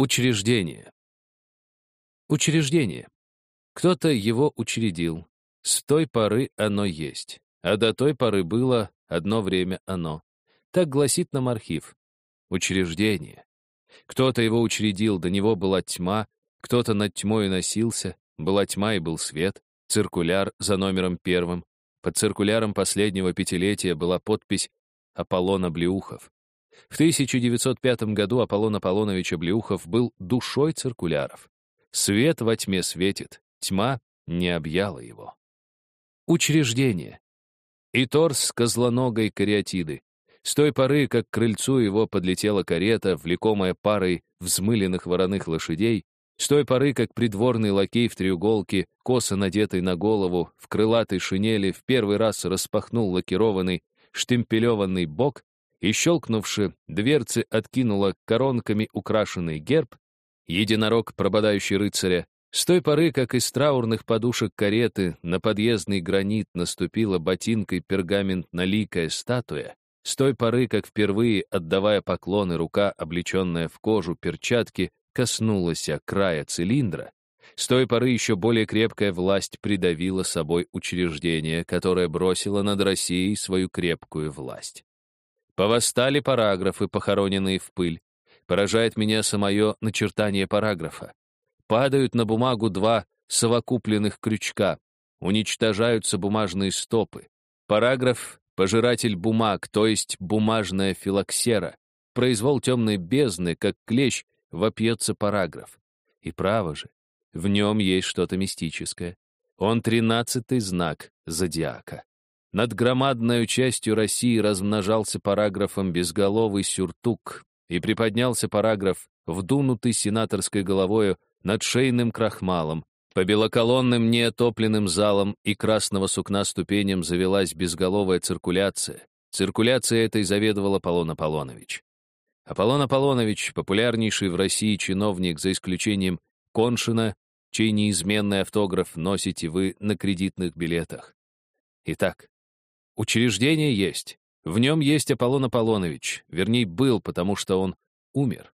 Учреждение. Учреждение. Кто-то его учредил. С той поры оно есть. А до той поры было одно время оно. Так гласит нам архив. Учреждение. Кто-то его учредил, до него была тьма, кто-то над тьмой носился, была тьма и был свет, циркуляр за номером первым. Под циркуляром последнего пятилетия была подпись «Аполлон Облеухов». В 1905 году Аполлон Аполлонович Облеухов был душой циркуляров. Свет во тьме светит, тьма не объяла его. Учреждение. И торс козлоногой кариатиды. С той поры, как к крыльцу его подлетела карета, влекомая парой взмыленных вороных лошадей, с той поры, как придворный лакей в треуголке, косо надетый на голову, в крылатой шинели, в первый раз распахнул лакированный, штемпелеванный бок и, щелкнувши, дверцы откинула коронками украшенный герб, единорог, прободающий рыцаря, с той поры, как из траурных подушек кареты на подъездный гранит наступила ботинкой пергаментно-ликая статуя, с той поры, как впервые, отдавая поклоны, рука, облеченная в кожу перчатки, коснулась края цилиндра, с той поры еще более крепкая власть придавила собой учреждение, которое бросило над Россией свою крепкую власть. Повостали параграфы, похороненные в пыль. Поражает меня самое начертание параграфа. Падают на бумагу два совокупленных крючка. Уничтожаются бумажные стопы. Параграф — пожиратель бумаг, то есть бумажная филоксера. Произвол темной бездны, как клещ, вопьется параграф. И право же, в нем есть что-то мистическое. Он тринадцатый знак зодиака. Над громадной частью России размножался параграфом безголовый сюртук, и приподнялся параграф, вдунутый сенаторской головою над шейным крахмалом. По белоколонным неотопленным залам и красного сукна ступеням завелась безголовая циркуляция. Циркуляция этой заведовал Аполлон Аполлонович. Аполлон Аполлонович — популярнейший в России чиновник, за исключением Коншина, чей неизменный автограф носите вы на кредитных билетах. Итак, Учреждение есть. В нем есть Аполлон Аполлонович. Вернее, был, потому что он умер.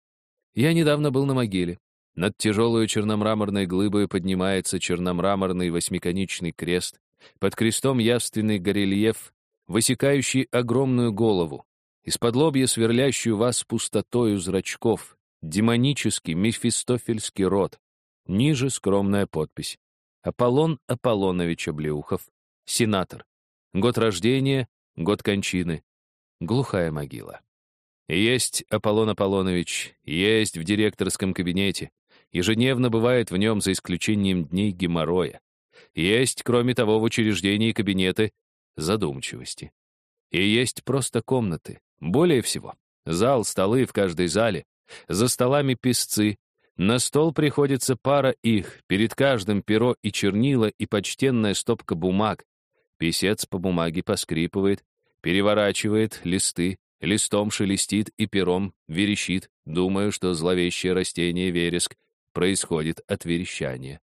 Я недавно был на могиле. Над тяжелой черномраморной глыбой поднимается черномраморный восьмиконечный крест. Под крестом явственный горельеф, высекающий огромную голову. Из-под лобья сверлящую вас пустотою зрачков. Демонический мефистофельский рот. Ниже скромная подпись. Аполлон Аполлонович Облеухов, сенатор. Год рождения, год кончины. Глухая могила. Есть Аполлон Аполлонович, есть в директорском кабинете. Ежедневно бывает в нем за исключением дней геморроя. Есть, кроме того, в учреждении кабинеты задумчивости. И есть просто комнаты. Более всего. Зал, столы в каждой зале. За столами песцы. На стол приходится пара их, перед каждым перо и чернила, и почтенная стопка бумаг, Писец по бумаге поскрипывает, переворачивает листы, листом шелестит и пером верещит, думая, что зловещее растение вереск происходит от верещания.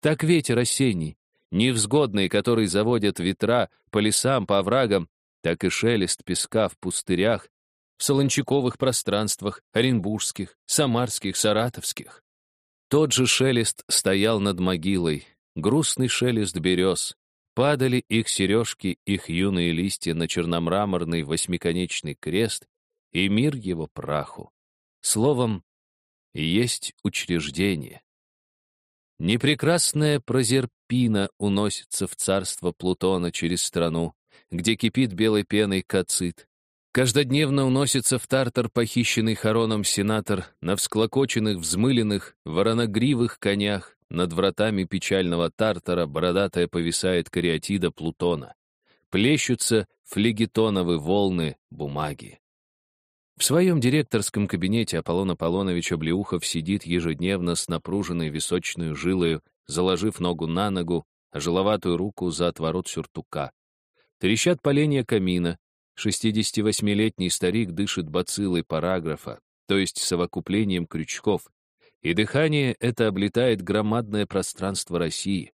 Так ветер осенний, невзгодный, который заводят ветра по лесам, по оврагам, так и шелест песка в пустырях, в солончаковых пространствах, оренбургских, самарских, саратовских. Тот же шелест стоял над могилой, грустный шелест берез, Падали их сережки, их юные листья на черномраморный восьмиконечный крест и мир его праху. Словом, есть учреждение. Непрекрасная прозерпина уносится в царство Плутона через страну, где кипит белой пеной кацит. Каждодневно уносится в Тартар похищенный Хароном сенатор на всклокоченных, взмыленных, вороногривых конях, над вратами печального Тартара бородатая повисает кариатида Плутона. Плещутся флегетоновы волны бумаги. В своем директорском кабинете Аполлон Аполлонович Облеухов сидит ежедневно с напруженной височной жилою, заложив ногу на ногу, а руку за отворот сюртука. Трещат поленья камина. 68-летний старик дышит бациллой параграфа, то есть совокуплением крючков, и дыхание это облетает громадное пространство России.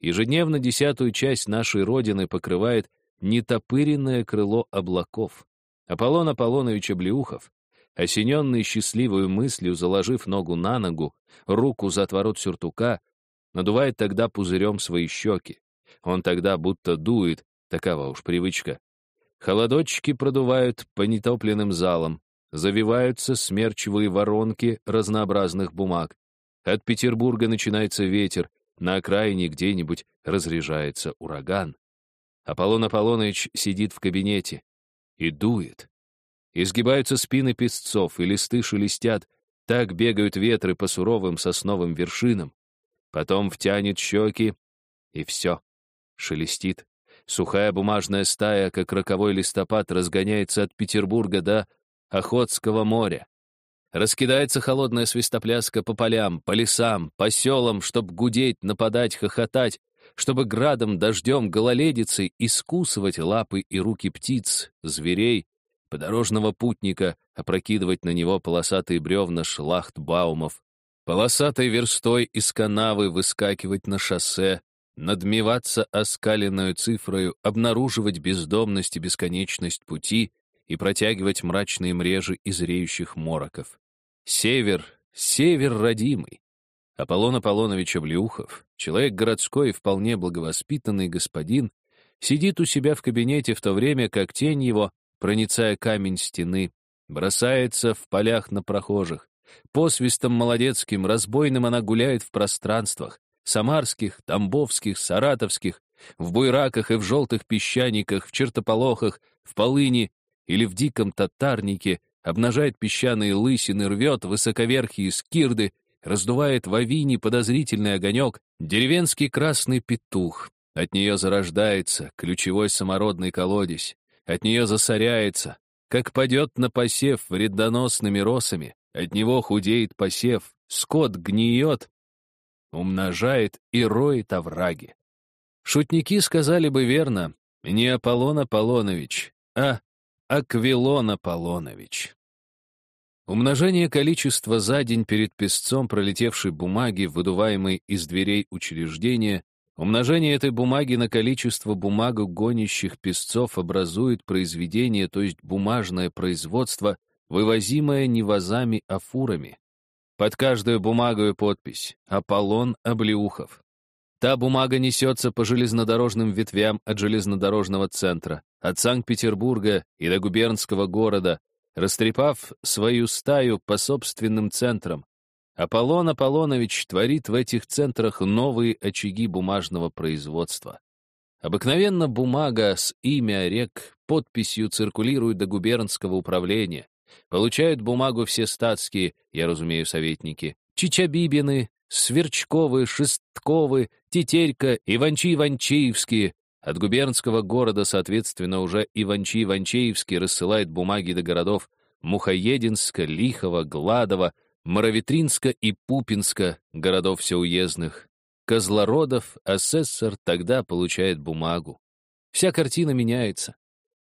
Ежедневно десятую часть нашей Родины покрывает нетопыренное крыло облаков. Аполлон Аполлонович Облеухов осененный счастливой мыслью, заложив ногу на ногу, руку за отворот сюртука, надувает тогда пузырем свои щеки. Он тогда будто дует, такова уж привычка. Холодочки продувают по нетопленным залам, завиваются смерчевые воронки разнообразных бумаг. От Петербурга начинается ветер, на окраине где-нибудь разряжается ураган. Аполлон Аполлоныч сидит в кабинете и дует. Изгибаются спины песцов, и листы шелестят, так бегают ветры по суровым сосновым вершинам. Потом втянет щеки, и все. Шелестит. Сухая бумажная стая, как роковой листопад, разгоняется от Петербурга до Охотского моря. Раскидается холодная свистопляска по полям, по лесам, по селам, чтоб гудеть, нападать, хохотать, чтобы градом, дождем, гололедицей искусывать лапы и руки птиц, зверей, подорожного путника, опрокидывать на него полосатые бревна шлахтбаумов, полосатой верстой из канавы выскакивать на шоссе, надмеваться оскаленную цифрою, обнаруживать бездомность и бесконечность пути и протягивать мрачные мрежи из реющих мороков. Север, север родимый. Аполлон Аполлонович Облеухов, человек городской и вполне благовоспитанный господин, сидит у себя в кабинете в то время, как тень его проницая камень стены, бросается в полях на прохожих. Посвистом молодецким, разбойным она гуляет в пространствах, самарских, тамбовских, саратовских, в буйраках и в желтых песчаниках, в чертополохах, в полыни или в диком татарнике, обнажает песчаные лысины, рвет высоковерхие скирды, раздувает в авине подозрительный огонек, деревенский красный петух. От нее зарождается ключевой самородный колодец, от нее засоряется, как падет на посев вредоносными росами, от него худеет посев, скот гниет, умножает и роет овраги. Шутники сказали бы верно, не Аполлон Аполлонович, а Аквилон Аполлонович. Умножение количества за день перед песцом пролетевшей бумаги, выдуваемой из дверей учреждения, Умножение этой бумаги на количество бумагу гонящих песцов образует произведение, то есть бумажное производство, вывозимое не вазами, а фурами. Под каждую бумагу подпись «Аполлон Облеухов». Та бумага несется по железнодорожным ветвям от железнодорожного центра, от Санкт-Петербурга и до губернского города, растрепав свою стаю по собственным центрам, Аполлон Аполлонович творит в этих центрах новые очаги бумажного производства. Обыкновенно бумага с имя рек подписью циркулирует до губернского управления. Получают бумагу все статские, я разумею, советники, Чичабибины, Сверчковы, Шестковы, Тетерька, Иванчи-Иванчеевские. От губернского города, соответственно, уже Иванчи-Иванчеевский рассылает бумаги до городов Мухоединска, Лихова, Гладова, Моровитринска и Пупинска, городов всеуездных. Козлородов, асессор тогда получает бумагу. Вся картина меняется.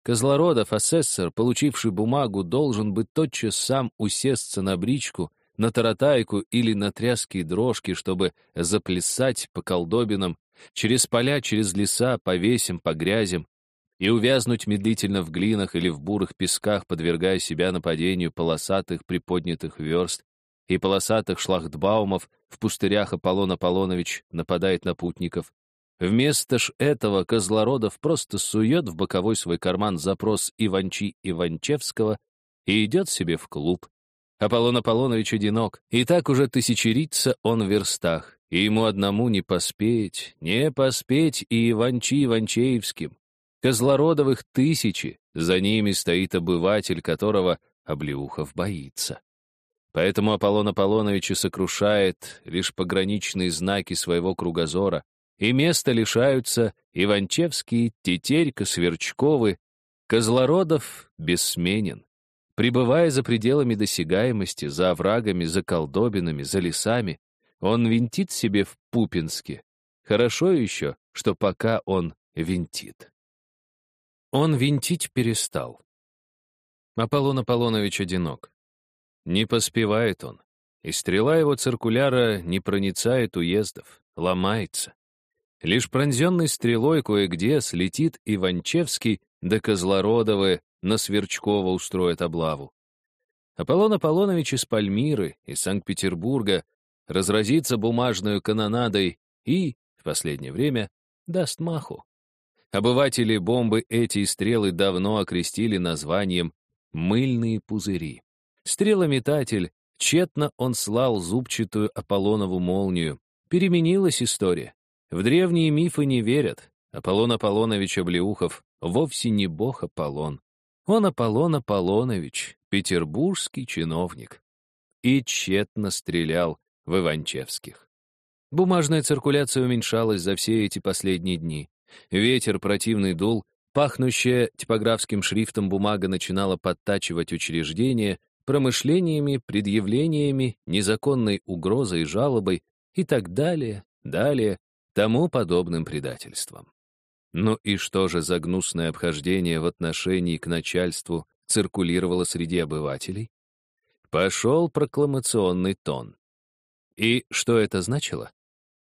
Козлородов, асессор, получивший бумагу, должен быть тотчас сам усесться на бричку, на таратайку или на тряские дрожки, чтобы заплясать по колдобинам, через поля, через леса, по весям, по грязям, и увязнуть медлительно в глинах или в бурых песках, подвергая себя нападению полосатых приподнятых верст, и полосатых шлагбаумов в пустырях Аполлон Аполлонович нападает на путников. Вместо ж этого Козлородов просто сует в боковой свой карман запрос Иванчи Иванчевского и идет себе в клуб. Аполлон Аполлонович одинок, и так уже тысячерится он в верстах, и ему одному не поспеть, не поспеть и Иванчи Иванчеевским. Козлородовых тысячи, за ними стоит обыватель, которого Облеухов боится. Поэтому Аполлон Аполлонович сокрушает лишь пограничные знаки своего кругозора, и места лишаются Иванчевский, Тетерька, Сверчковы, Козлородов бессменен. Прибывая за пределами досягаемости, за оврагами, за колдобинами, за лесами, он винтит себе в Пупинске. Хорошо еще, что пока он винтит. Он винтить перестал. Аполлон Аполлонович одинок. Не поспевает он, и стрела его циркуляра не проницает уездов, ломается. Лишь пронзенный стрелой кое-где слетит Иванчевский да Козлородовы на Сверчкова устроит облаву. Аполлон Аполлонович из Пальмиры, из Санкт-Петербурга, разразится бумажную канонадой и, в последнее время, даст маху. Обыватели бомбы эти стрелы давно окрестили названием «мыльные пузыри». Стрелометатель, тщетно он слал зубчатую Аполлонову молнию. Переменилась история. В древние мифы не верят. Аполлон Аполлонович Облеухов вовсе не бог Аполлон. Он Аполлон Аполлонович, петербургский чиновник. И тщетно стрелял в Иванчевских. Бумажная циркуляция уменьшалась за все эти последние дни. Ветер противный дул, пахнущая типографским шрифтом бумага начинала подтачивать учреждения промышлениями, предъявлениями, незаконной угрозой, жалобой и так далее, далее, тому подобным предательством. Ну и что же за гнусное обхождение в отношении к начальству циркулировало среди обывателей? Пошел прокламационный тон. И что это значило?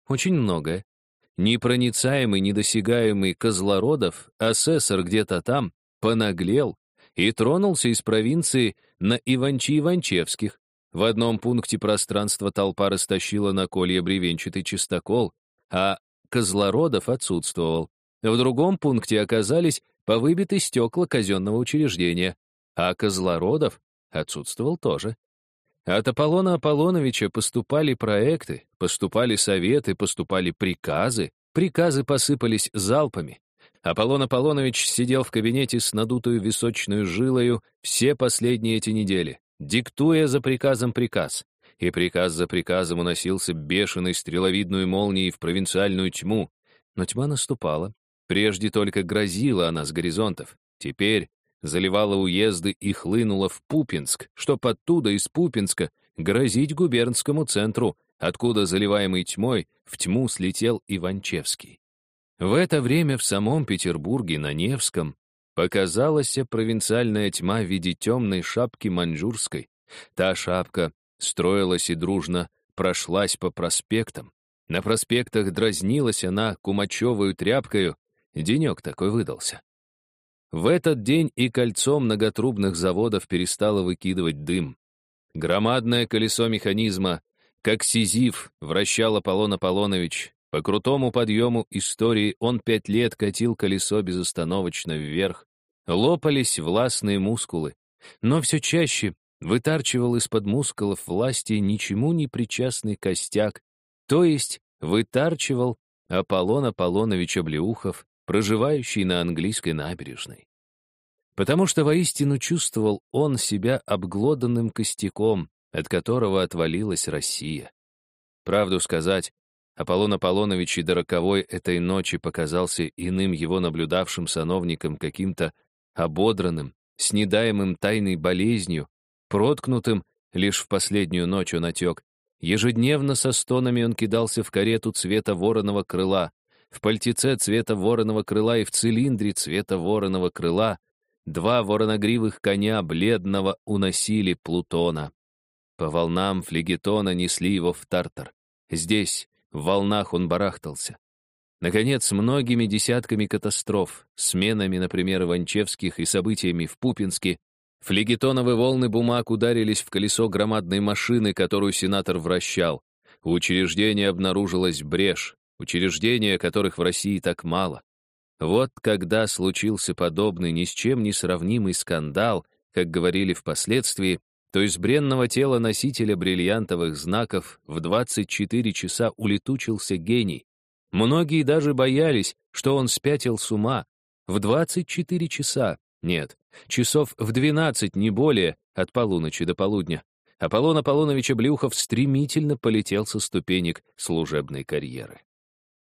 Очень многое. Непроницаемый, недосягаемый Козлородов, асессор где-то там, понаглел и тронулся из провинции на Иванчи-Иванчевских. В одном пункте пространства толпа растащила на колье бревенчатый чистокол, а Козлородов отсутствовал. В другом пункте оказались повыбиты стекла казенного учреждения, а Козлородов отсутствовал тоже. От Аполлона Аполлоновича поступали проекты, поступали советы, поступали приказы, приказы посыпались залпами. Аполлон Аполлонович сидел в кабинете с надутую височную жилою все последние эти недели, диктуя за приказом приказ. И приказ за приказом уносился бешеной стреловидную молнией в провинциальную тьму. Но тьма наступала. Прежде только грозила она с горизонтов. Теперь заливала уезды и хлынула в Пупинск, чтоб оттуда, из Пупинска, грозить губернскому центру, откуда, заливаемый тьмой, в тьму слетел Иванчевский. В это время в самом Петербурге, на Невском, показалась провинциальная тьма в виде темной шапки маньчжурской. Та шапка строилась и дружно прошлась по проспектам. На проспектах дразнилась она кумачевую тряпкою, денек такой выдался. В этот день и кольцо многотрубных заводов перестало выкидывать дым. Громадное колесо механизма, как сизиф, вращал Аполлон Аполлонович. По крутому подъему истории он пять лет катил колесо безостановочно вверх. Лопались властные мускулы. Но все чаще вытарчивал из-под мускулов власти ничему не причастный костяк, то есть вытарчивал Аполлон Аполлонович Облеухов, проживающий на английской набережной. Потому что воистину чувствовал он себя обглоданным костяком, от которого отвалилась Россия. Правду сказать, Аполлон Аполлонович и до роковой этой ночи показался иным его наблюдавшим сановником каким-то ободранным, снедаемым тайной болезнью, проткнутым, лишь в последнюю ночь он отек. Ежедневно со стонами он кидался в карету цвета вороного крыла, в пальтеце цвета вороного крыла и в цилиндре цвета вороного крыла два вороногривых коня бледного уносили Плутона. По волнам флегетона несли его в Тартар. Здесь, в волнах, он барахтался. Наконец, многими десятками катастроф, сменами, например, Иванчевских и событиями в Пупинске, флегетоновые волны бумаг ударились в колесо громадной машины, которую сенатор вращал. У учреждения обнаружилась брешь, учреждения, которых в России так мало. Вот когда случился подобный ни с чем не сравнимый скандал, как говорили впоследствии, то из бренного тела носителя бриллиантовых знаков в 24 часа улетучился гений. Многие даже боялись, что он спятил с ума. В 24 часа, нет, часов в 12, не более, от полуночи до полудня. Аполлон Аполлонович Блюхов стремительно полетел со ступенек служебной карьеры.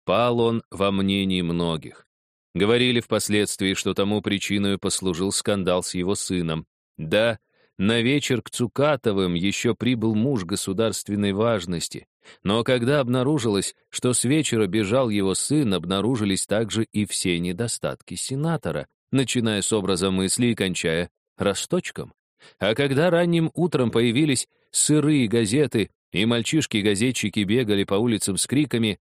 Пал он во мнении многих. Говорили впоследствии, что тому причиной послужил скандал с его сыном. Да, на вечер к Цукатовым еще прибыл муж государственной важности. Но когда обнаружилось, что с вечера бежал его сын, обнаружились также и все недостатки сенатора, начиная с образа мысли и кончая росточком. А когда ранним утром появились сырые газеты, и мальчишки-газетчики бегали по улицам с криками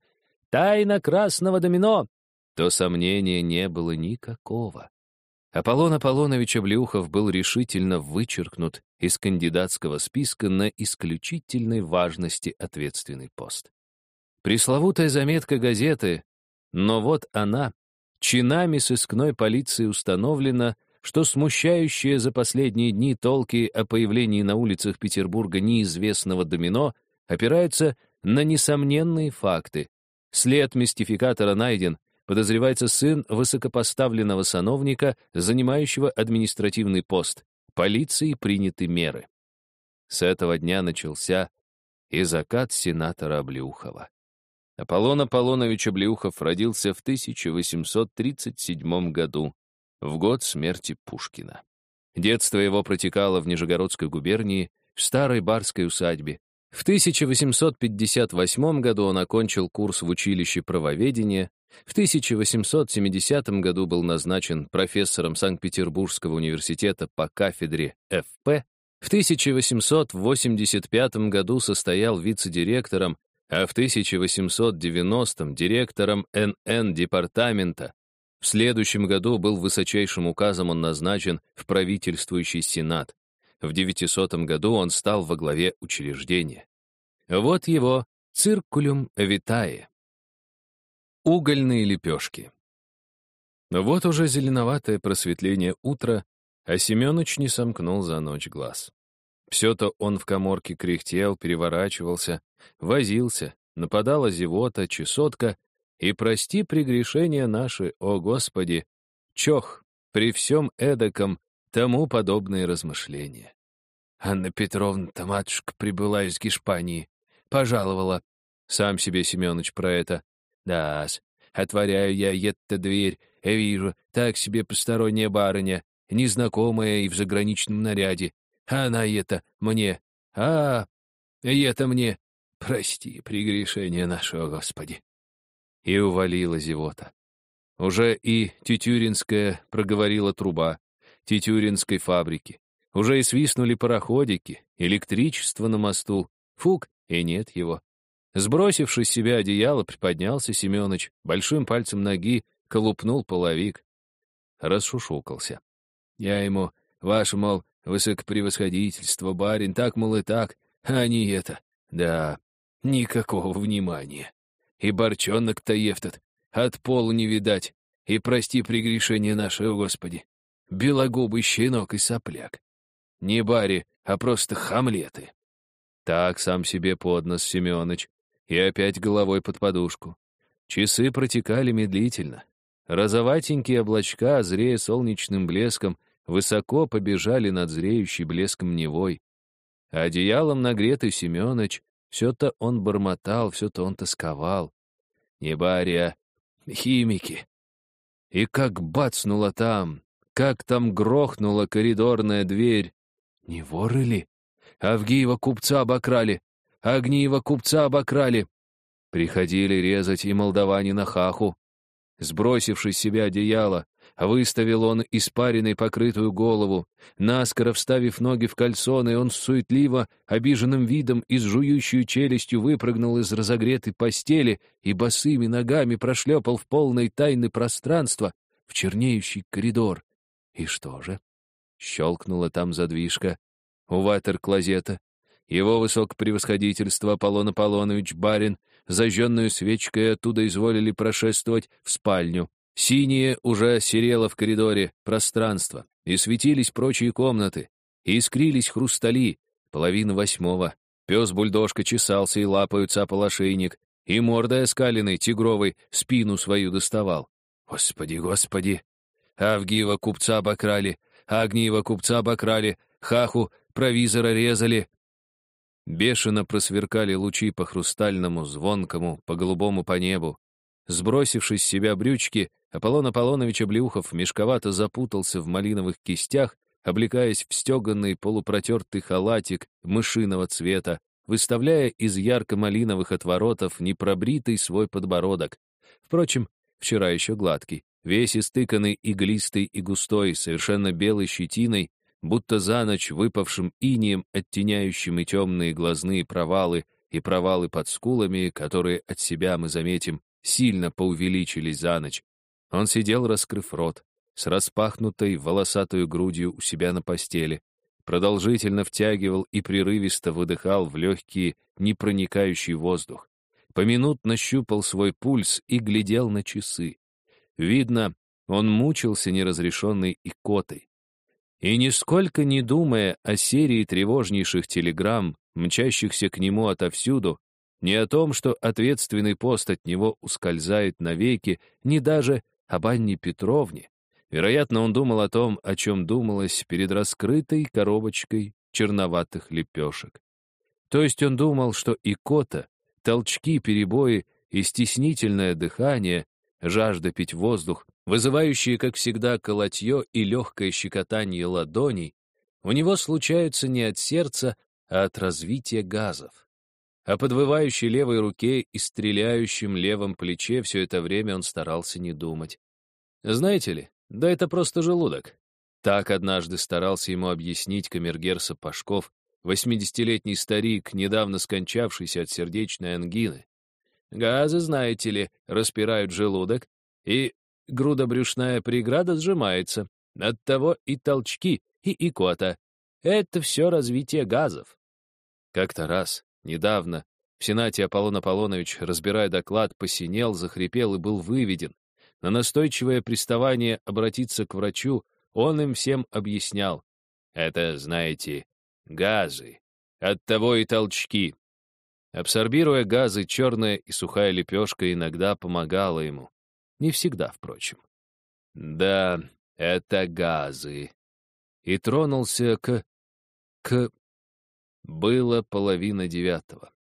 Тайна красного домино!» то сомнения не было никакого. Аполлон Аполлонович Облеухов был решительно вычеркнут из кандидатского списка на исключительной важности ответственный пост. Пресловутая заметка газеты, но вот она, чинами сыскной полиции установлено, что смущающие за последние дни толки о появлении на улицах Петербурга неизвестного домино опираются на несомненные факты. След мистификатора найден, подозревается сын высокопоставленного сановника, занимающего административный пост. Полиции приняты меры. С этого дня начался и закат сенатора Облеухова. Аполлон Аполлонович Облеухов родился в 1837 году, в год смерти Пушкина. Детство его протекало в Нижегородской губернии, в старой барской усадьбе. В 1858 году он окончил курс в училище правоведения, в 1870 году был назначен профессором Санкт-Петербургского университета по кафедре ФП, в 1885 году состоял вице-директором, а в 1890 директором НН департамента. В следующем году был высочайшим указом он назначен в правительствующий сенат. В 900 году он стал во главе учреждения. Вот его «Циркулюм витае». Угольные лепешки. Вот уже зеленоватое просветление утра, а Семёныч не сомкнул за ночь глаз. Все-то он в коморке кряхтел, переворачивался, возился, нападала зевота, чесотка, и прости прегрешения наши, о Господи, чох, при всем эдаком, тому подобные размышления. Анна Петровна-то, матушка, прибыла из Гешпании, пожаловала. Сам себе Семёныч про это да-с, отворяю я эту дверь, вижу, так себе посторонняя барыня, незнакомая и в заграничном наряде. А она это мне, а, это мне, прости, прегрешение нашего Господи. И увалила зевота. Уже и Тютюринская проговорила труба, Тютюринской фабрики. Уже и свистнули пароходики, электричество на мосту. Фук, и нет его. Сбросивши с себя одеяло, приподнялся Семёныч, большим пальцем ноги колупнул половик. Расшушукался. Я ему, ваше, мол, высокопревосходительство, барин, так, мол, и так, а не это. Да, никакого внимания. И борчонок-то ефтат, от полу не видать. И прости прегрешение нашего Господи. Белогубый щенок и сопляк. Не бари, а просто хамлеты. Так сам себе поднос Семёныч, и опять головой под подушку. Часы протекали медлительно. Розоватенькие облачка, зрея солнечным блеском, высоко побежали над зреющей блеском Невой. А одеялом нагретый Семёныч, все-то он бормотал, все-то он тосковал. Не бария, химики. И как бацнуло там, как там грохнула коридорная дверь. Не воры ли? Авгиева купца обокрали. Огниева купца обокрали. Приходили резать и молдаване на хаху. Сбросивший с себя одеяло, выставил он испаренной покрытую голову. Наскоро вставив ноги в кальсоны, он суетливо, обиженным видом и с жующей челюстью выпрыгнул из разогретой постели и босыми ногами прошлепал в полной тайны пространство, в чернеющий коридор. И что же? Щелкнула там задвижка. У ватер-клозета его высокопревосходительство Аполлон Аполлонович Барин, зажженную свечкой оттуда изволили прошествовать в спальню. Синее уже серело в коридоре пространство, и светились прочие комнаты, и искрились хрустали, половина восьмого. Пес-бульдожка чесался и лапою цапал ошейник, и мордой оскаленной, тигровой, спину свою доставал. Господи, господи! Авгиева купца обокрали, Агниева купца обокрали, Хаху провизора резали, Бешено просверкали лучи по хрустальному, звонкому, по голубому по небу. Сбросившись с себя брючки, Аполлон Аполлонович Облеухов мешковато запутался в малиновых кистях, облекаясь в стеганный полупротертый халатик мышиного цвета, выставляя из ярко-малиновых отворотов непробритый свой подбородок. Впрочем, вчера еще гладкий, весь истыканный иглистой и густой, совершенно белой щетиной, будто за ночь выпавшим инием, оттеняющим и темные глазные провалы, и провалы под скулами, которые от себя, мы заметим, сильно поувеличились за ночь. Он сидел, раскрыв рот, с распахнутой волосатой грудью у себя на постели, продолжительно втягивал и прерывисто выдыхал в легкий, непроникающий воздух. Поминутно щупал свой пульс и глядел на часы. Видно, он мучился неразрешенной икотой. И нисколько не думая о серии тревожнейших телеграмм, мчащихся к нему отовсюду, ни о том, что ответственный пост от него ускользает навеки, ни даже об Анне Петровне. Вероятно, он думал о том, о чем думалось перед раскрытой коробочкой черноватых лепешек. То есть он думал, что икота, толчки, перебои и стеснительное дыхание, жажда пить воздух, вызывающие, как всегда, колотье и легкое щекотание ладоней, у него случаются не от сердца, а от развития газов. О подвывающей левой руке и стреляющем левом плече все это время он старался не думать. Знаете ли, да это просто желудок. Так однажды старался ему объяснить камергер Сапожков, восьмидесятилетний старик, недавно скончавшийся от сердечной ангины. Газы, знаете ли, распирают желудок, и грудобрюшная преграда сжимается. Оттого и толчки, и икота. Это все развитие газов. Как-то раз, недавно, в Сенате Аполлон Аполлонович, разбирая доклад, посинел, захрипел и был выведен. На настойчивое приставание обратиться к врачу он им всем объяснял. Это, знаете, газы. Оттого и толчки. Абсорбируя газы, черная и сухая лепешка иногда помогала ему. Не всегда, впрочем. Да, это газы. И тронулся к... к... Было половина девятого.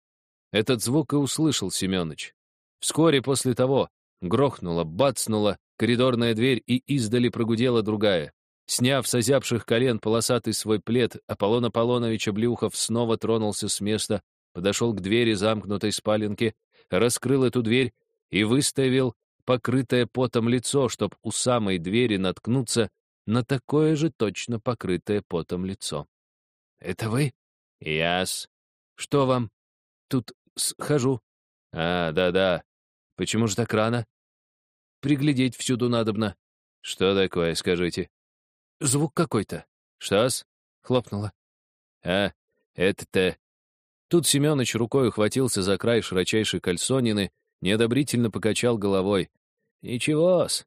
Этот звук и услышал Семёныч. Вскоре после того грохнула, бацнула коридорная дверь, и издали прогудела другая. Сняв с озябших колен полосатый свой плед, Аполлон Аполлонович Облюхов снова тронулся с места, подошел к двери замкнутой спаленки, раскрыл эту дверь и выставил покрытое потом лицо, чтоб у самой двери наткнуться на такое же точно покрытое потом лицо. «Это вы?» «Яс». «Что вам?» «Тут схожу». «А, да-да. Почему же так рано?» «Приглядеть всюду надобно». «Что такое, скажите?» «Звук какой-то». «Что-с?» — хлопнуло. «А, это-то...» Тут Семёныч рукой ухватился за край широчайшей кальсонины неодобрительно покачал головой. «Ничего-с».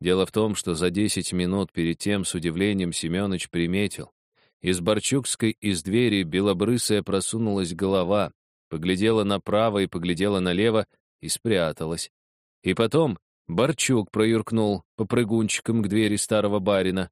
Дело в том, что за десять минут перед тем с удивлением Семёныч приметил. Из Борчукской из двери белобрысая просунулась голова, поглядела направо и поглядела налево и спряталась. И потом Борчук проюркнул по прыгунчикам к двери старого барина.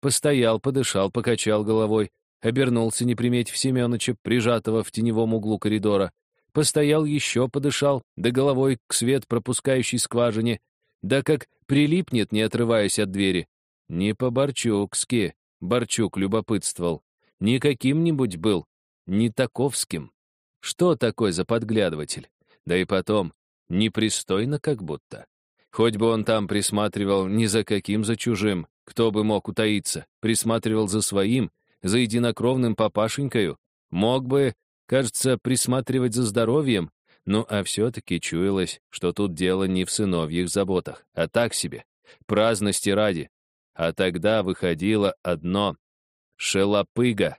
Постоял, подышал, покачал головой, обернулся, не приметив Семёныча, прижатого в теневом углу коридора, Постоял еще, подышал, да головой к свет пропускающей скважине, да как прилипнет, не отрываясь от двери. Не по-борчукски, Борчук любопытствовал. Не каким-нибудь был, не таковским. Что такое за подглядыватель? Да и потом, непристойно как будто. Хоть бы он там присматривал не за каким, за чужим, кто бы мог утаиться, присматривал за своим, за единокровным папашенькою, мог бы Кажется, присматривать за здоровьем, ну а все-таки чуялось, что тут дело не в сыновьих заботах, а так себе, праздности ради. А тогда выходило одно — шелопыга.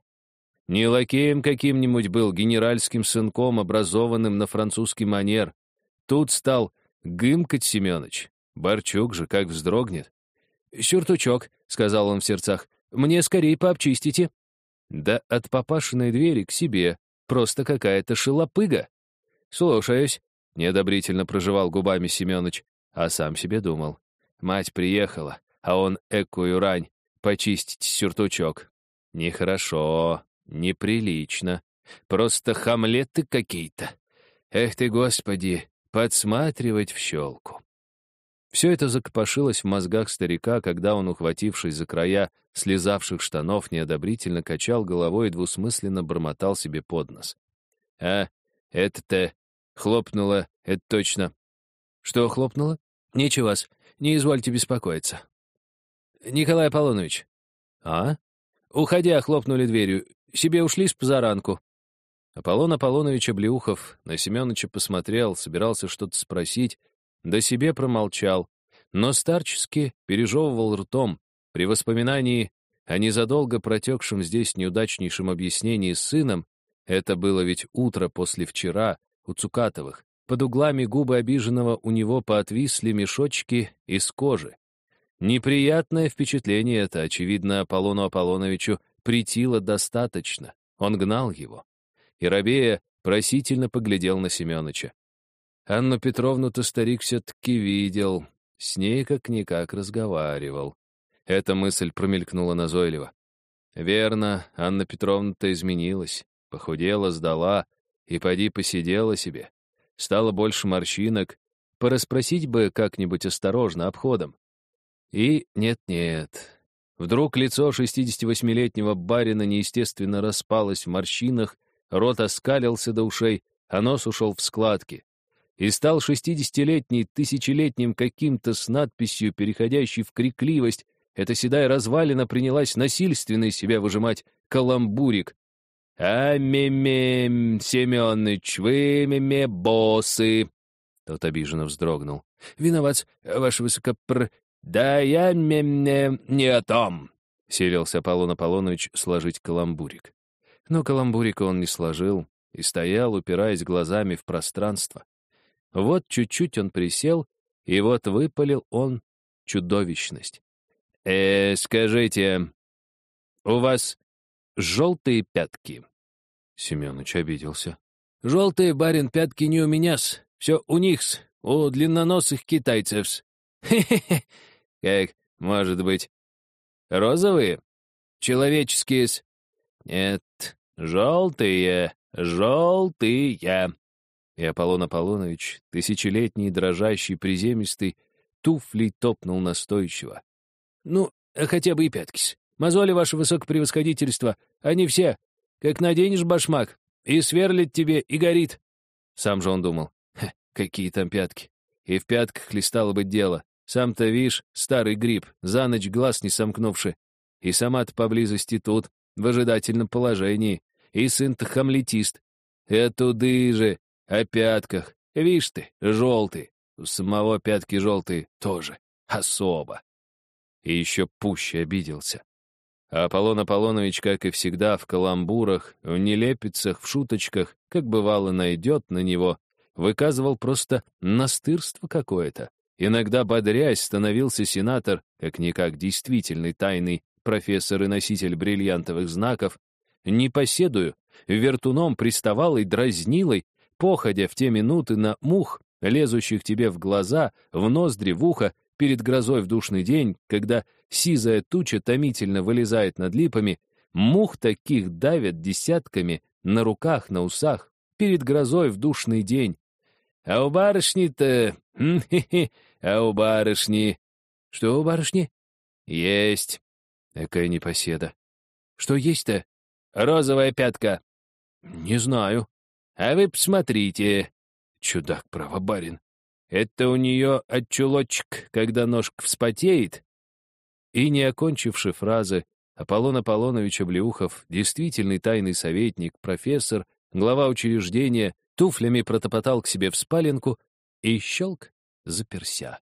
Не лакеем каким-нибудь был, генеральским сынком, образованным на французский манер. Тут стал гымкать Семёныч. Борчук же как вздрогнет. «Сюртучок», — сказал он в сердцах, — «мне скорее пообчистите». Да от папашиной двери к себе Просто какая-то шелопыга. Слушаюсь, неодобрительно проживал губами Семёныч, а сам себе думал. Мать приехала, а он экую рань почистить сюртучок. Нехорошо, неприлично. Просто хамлеты какие-то. Эх ты, господи, подсматривать в щелку. Все это закопошилось в мозгах старика, когда он, ухватившись за края слезавших штанов, неодобрительно качал головой и двусмысленно бормотал себе под нос. «А, это-то хлопнуло, это точно». «Что хлопнуло?» «Ничего-с, не извольте беспокоиться». «Николай Аполлонович». «А?» «Уходя, хлопнули дверью. Себе ушли с позаранку». Аполлон Аполлонович Облеухов на Семеновича посмотрел, собирался что-то спросить, до себе промолчал, но старчески пережевывал ртом. При воспоминании о незадолго протекшем здесь неудачнейшем объяснении с сыном, это было ведь утро после вчера у Цукатовых, под углами губы обиженного у него поотвисли мешочки из кожи. Неприятное впечатление это, очевидно, Аполлону Аполлоновичу притило достаточно. Он гнал его. И Рабея просительно поглядел на Семёныча. Анну Петровну-то старик все-таки видел, с ней как-никак разговаривал. Эта мысль промелькнула назойливо. Верно, Анна Петровна-то изменилась, похудела, сдала, и поди посидела себе. Стало больше морщинок, порасспросить бы как-нибудь осторожно, обходом. И нет-нет. Вдруг лицо 68-летнего барина неестественно распалось в морщинах, рот оскалился до ушей, а нос ушел в складки. И стал шестидесятилетний тысячелетним каким-то с надписью, переходящей в крикливость, эта седая развалина принялась насильственно себя выжимать каламбурик. «А, меме, Семёныч, вы, меме, боссы!» Тот обиженно вздрогнул. «Виноват, ваше высокопр... Да я, меме, не о том!» Селился Аполлон Аполлонович сложить каламбурик. Но каламбурика он не сложил и стоял, упираясь глазами в пространство. Вот чуть-чуть он присел, и вот выпалил он чудовищность. «Э, скажите, у вас желтые пятки?» Семёныч обиделся. «Желтые, барин, пятки не у меня-с. Все у них-с, у длинноносых китайцев-с. Как может быть? Розовые? Человеческие-с? Нет, желтые, желтые». И Аполлон Аполлонович, тысячелетний, дрожащий, приземистый, туфлей топнул настойчиво. Ну, хотя бы и пяткис. Мозоли, ваше высокопревосходительство, они все, как наденешь башмак, и сверлит тебе, и горит. Сам же он думал, какие там пятки. И в пятках ли стало быть дело. Сам-то, видишь, старый гриб, за ночь глаз не сомкнувши. И сама-то поблизости тут, в ожидательном положении. И сын-то хамлетист. И туды же, о пятках. Видишь ты, желтый. У самого пятки желтые тоже. Особо и еще пуще обиделся. А Аполлон Аполлонович, как и всегда, в каламбурах, в нелепицах, в шуточках, как бывало найдет на него, выказывал просто настырство какое-то. Иногда, бодрясь, становился сенатор, как-никак действительный тайный профессор и носитель бриллиантовых знаков, непоседую, вертуном приставал и дразнилой, походя в те минуты на мух, лезущих тебе в глаза, в ноздри, в ухо, Перед грозой в душный день, когда сизая туча томительно вылезает над липами, мух таких давят десятками на руках, на усах, перед грозой в душный день. А у барышни-то... А у барышни... Что у барышни? Есть. Какая непоседа. Что есть-то? Розовая пятка. Не знаю. А вы посмотрите. Чудак, право, барин. Это у нее от чулочек, когда ножка вспотеет?» И, не окончивши фразы, Аполлон Аполлонович Облеухов, действительный тайный советник, профессор, глава учреждения, туфлями протопотал к себе в спаленку и щелк заперся.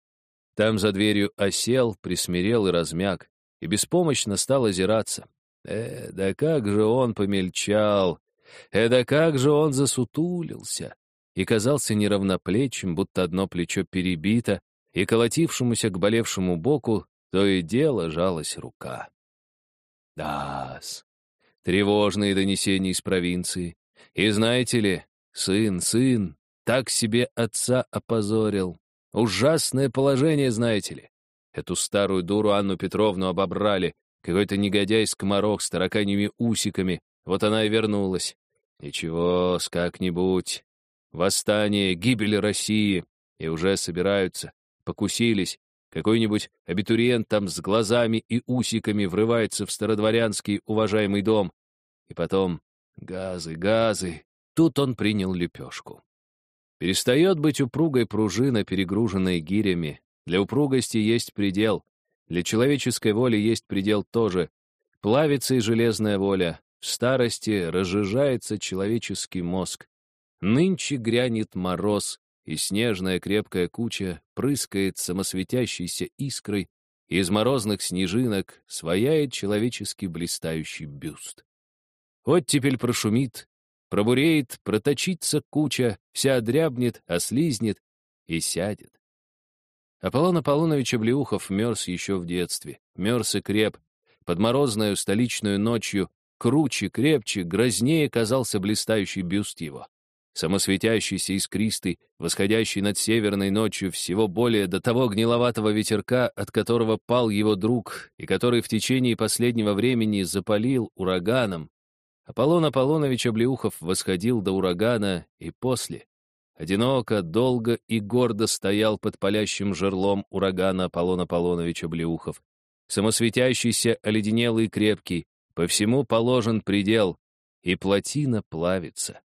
Там за дверью осел, присмирел и размяк, и беспомощно стал озираться. Э, да как же он помельчал! Э, да как же он засутулился! и казался неравноплечим, будто одно плечо перебито, и колотившемуся к болевшему боку то и дело жалась рука. Да-с, тревожные донесения из провинции. И знаете ли, сын, сын, так себе отца опозорил. Ужасное положение, знаете ли. Эту старую дуру Анну Петровну обобрали. Какой-то негодяй-скоморох с тараканьими усиками. Вот она и вернулась. Ничего, с как-нибудь. Восстание, гибель России. И уже собираются. Покусились. Какой-нибудь абитуриент там с глазами и усиками врывается в стародворянский уважаемый дом. И потом газы, газы. Тут он принял лепешку. Перестает быть упругой пружина, перегруженная гирями. Для упругости есть предел. Для человеческой воли есть предел тоже. Плавится и железная воля. В старости разжижается человеческий мозг. Нынче грянет мороз, и снежная крепкая куча прыскает самосветящейся искрой, из морозных снежинок свояет человеческий блистающий бюст. Оттепель прошумит, пробуреет, проточится куча, вся дрябнет, ослизнет и сядет. Аполлон Аполлонович Облеухов мерз еще в детстве, мерз и креп. Под морозную столичную ночью круче, крепче, грознее казался блистающий бюст его. Самосветящийся искристый, восходящий над северной ночью всего более до того гниловатого ветерка, от которого пал его друг, и который в течение последнего времени запалил ураганом. Аполлон Аполлонович Облеухов восходил до урагана и после. Одиноко, долго и гордо стоял под палящим жерлом урагана Аполлон Аполлонович Облеухов. Самосветящийся, оледенелый и крепкий, по всему положен предел, и плотина плавится.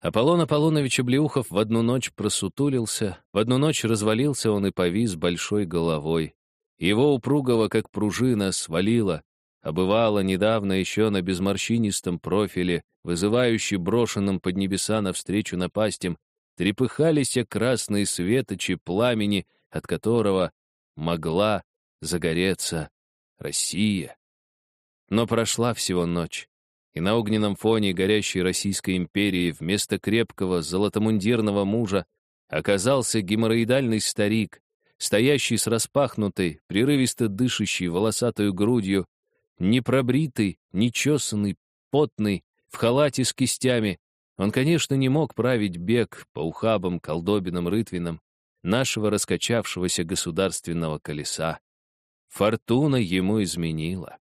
Аполлон Аполлонович Облеухов в одну ночь просутулился, в одну ночь развалился он и повис большой головой. Его упругого, как пружина, свалило, а бывало недавно еще на безморщинистом профиле, вызывающий брошенным под небеса навстречу напастям, трепыхались красные светочи пламени, от которого могла загореться Россия. Но прошла всего ночь, и на огненном фоне горящей Российской империи вместо крепкого золотомундирного мужа оказался геморроидальный старик, стоящий с распахнутой, прерывисто дышащей волосатую грудью, непробритый, нечесанный, потный, в халате с кистями. Он, конечно, не мог править бег по ухабам, колдобинам, рытвинам нашего раскачавшегося государственного колеса. Фортуна ему изменила.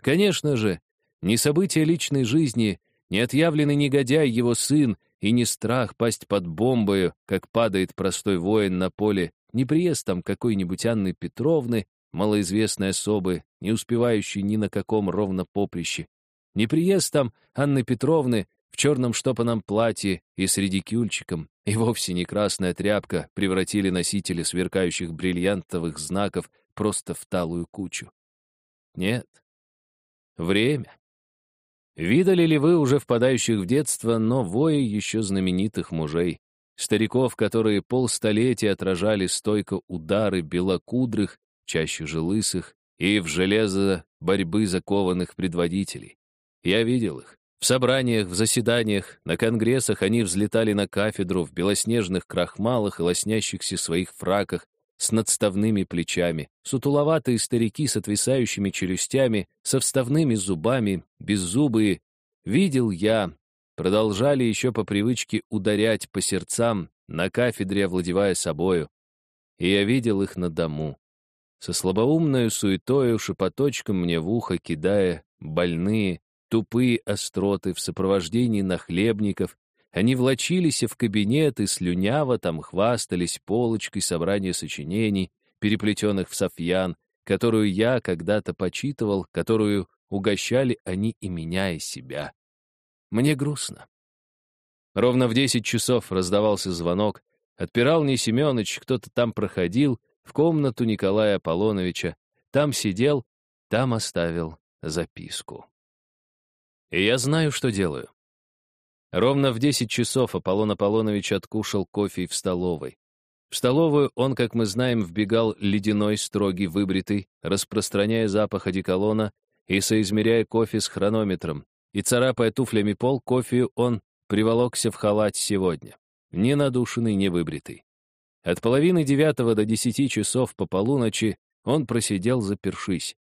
Конечно же, ни события личной жизни, ни отъявленный негодяй его сын и ни страх пасть под бомбою, как падает простой воин на поле, ни приезд там какой-нибудь Анны Петровны, малоизвестной особы, не успевающей ни на каком ровно поприще, ни приезд там Анны Петровны в черном штопанном платье и с редикюльчиком, и вовсе не красная тряпка превратили носители сверкающих бриллиантовых знаков просто в талую кучу. Нет, Время. Видали ли вы уже впадающих в детство, но вои еще знаменитых мужей, стариков, которые полстолетия отражали стойко удары белокудрых, чаще же лысых, и в железо борьбы закованных предводителей? Я видел их. В собраниях, в заседаниях, на конгрессах они взлетали на кафедру в белоснежных крахмалах и лоснящихся своих фраках, с надставными плечами, сутуловатые старики с отвисающими челюстями, со вставными зубами, беззубые. Видел я, продолжали еще по привычке ударять по сердцам, на кафедре овладевая собою. И я видел их на дому. Со слабоумною суетою, шепоточком мне в ухо кидая больные, тупые остроты в сопровождении нахлебников, они влачились в кабинет и слюняво там хвастались полочкой собрания сочинений, переплетенных в софьян, которую я когда-то почитывал, которую угощали они и меня, и себя. Мне грустно. Ровно в десять часов раздавался звонок. Отпирал не Семёныч, кто-то там проходил, в комнату Николая Аполлоновича. Там сидел, там оставил записку. И я знаю, что делаю. Ровно в 10 часов Аполлон Аполлонович откушал кофе в столовой. В столовую он, как мы знаем, вбегал ледяной, строгий, выбритый, распространяя запах одеколона и соизмеряя кофе с хронометром. И царапая туфлями пол, кофею он приволокся в халат сегодня. Не надушенный, не выбритый. От половины девятого до десяти часов по полуночи он просидел запершись.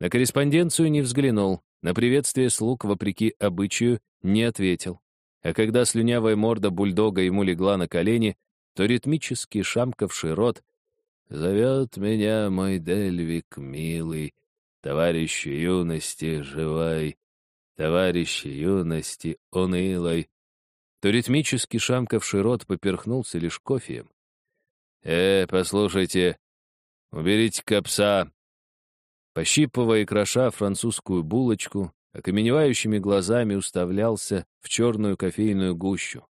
На корреспонденцию не взглянул, на приветствие слуг, вопреки обычаю, не ответил. А когда слюнявая морда бульдога ему легла на колени, то ритмически шамкавший рот «Зовет меня мой Дельвик, милый, товарищ юности живой, товарищ юности унылой», то ритмически шамкавший рот поперхнулся лишь кофеем. «Э, послушайте, уберите капса!» Пощипывая и кроша французскую булочку, окаменевающими глазами уставлялся в черную кофейную гущу.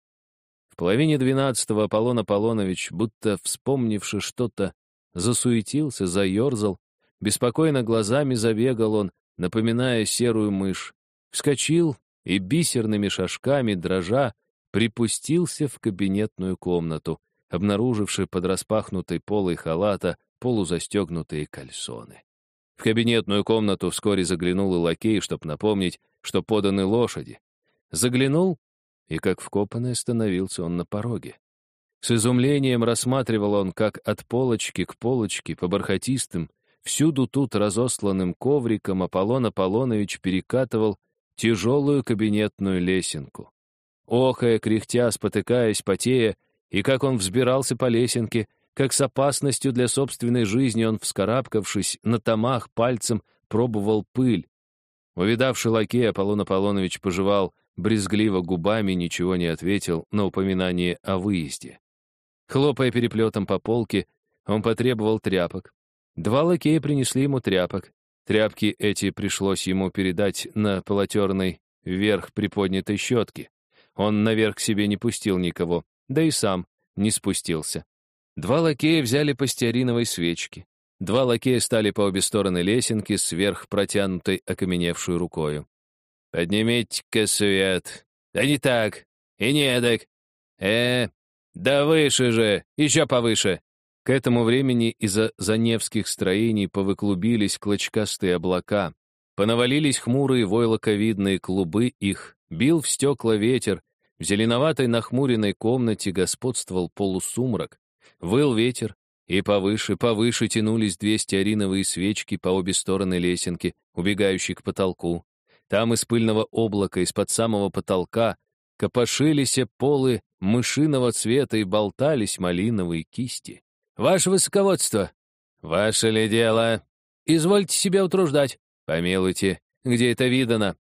В половине двенадцатого Аполлон Аполлонович, будто вспомнивши что-то, засуетился, заерзал, беспокойно глазами забегал он, напоминая серую мышь, вскочил и бисерными шажками, дрожа, припустился в кабинетную комнату, обнаруживший под распахнутой полой халата полузастегнутые кальсоны. В кабинетную комнату вскоре заглянул и лакей, чтобы напомнить, что поданы лошади. Заглянул, и как вкопанный остановился он на пороге. С изумлением рассматривал он, как от полочки к полочке по бархатистым, всюду тут разосланным ковриком Аполлон Аполлонович перекатывал тяжелую кабинетную лесенку. Охая, кряхтя, спотыкаясь, потея, и как он взбирался по лесенке, как с опасностью для собственной жизни он, вскарабкавшись на томах, пальцем пробовал пыль. Увидавший лакей, Аполлон Аполлонович пожевал брезгливо губами, ничего не ответил на упоминание о выезде. Хлопая переплетом по полке, он потребовал тряпок. Два лакея принесли ему тряпок. Тряпки эти пришлось ему передать на полотерной вверх приподнятой щетки. Он наверх себе не пустил никого, да и сам не спустился. Два лакея взяли по стеариновой свечке. Два лакея стали по обе стороны лесенки сверх протянутой окаменевшую рукою. «Поднимите-ка свет! Да не так! И не эдак! Э, да выше же! Еще повыше!» К этому времени из-за заневских строений повыклубились клочкастые облака, понавалились хмурые войлоковидные клубы их, бил в стекла ветер, в зеленоватой нахмуренной комнате господствовал полусумрак, выл ветер, и повыше, повыше тянулись две стеариновые свечки по обе стороны лесенки, убегающей к потолку. Там из пыльного облака, из-под самого потолка, копошились полы мышиного цвета и болтались малиновые кисти. «Ваше высоководство!» «Ваше ли дело?» «Извольте себя утруждать!» «Помилуйте, где это видано?»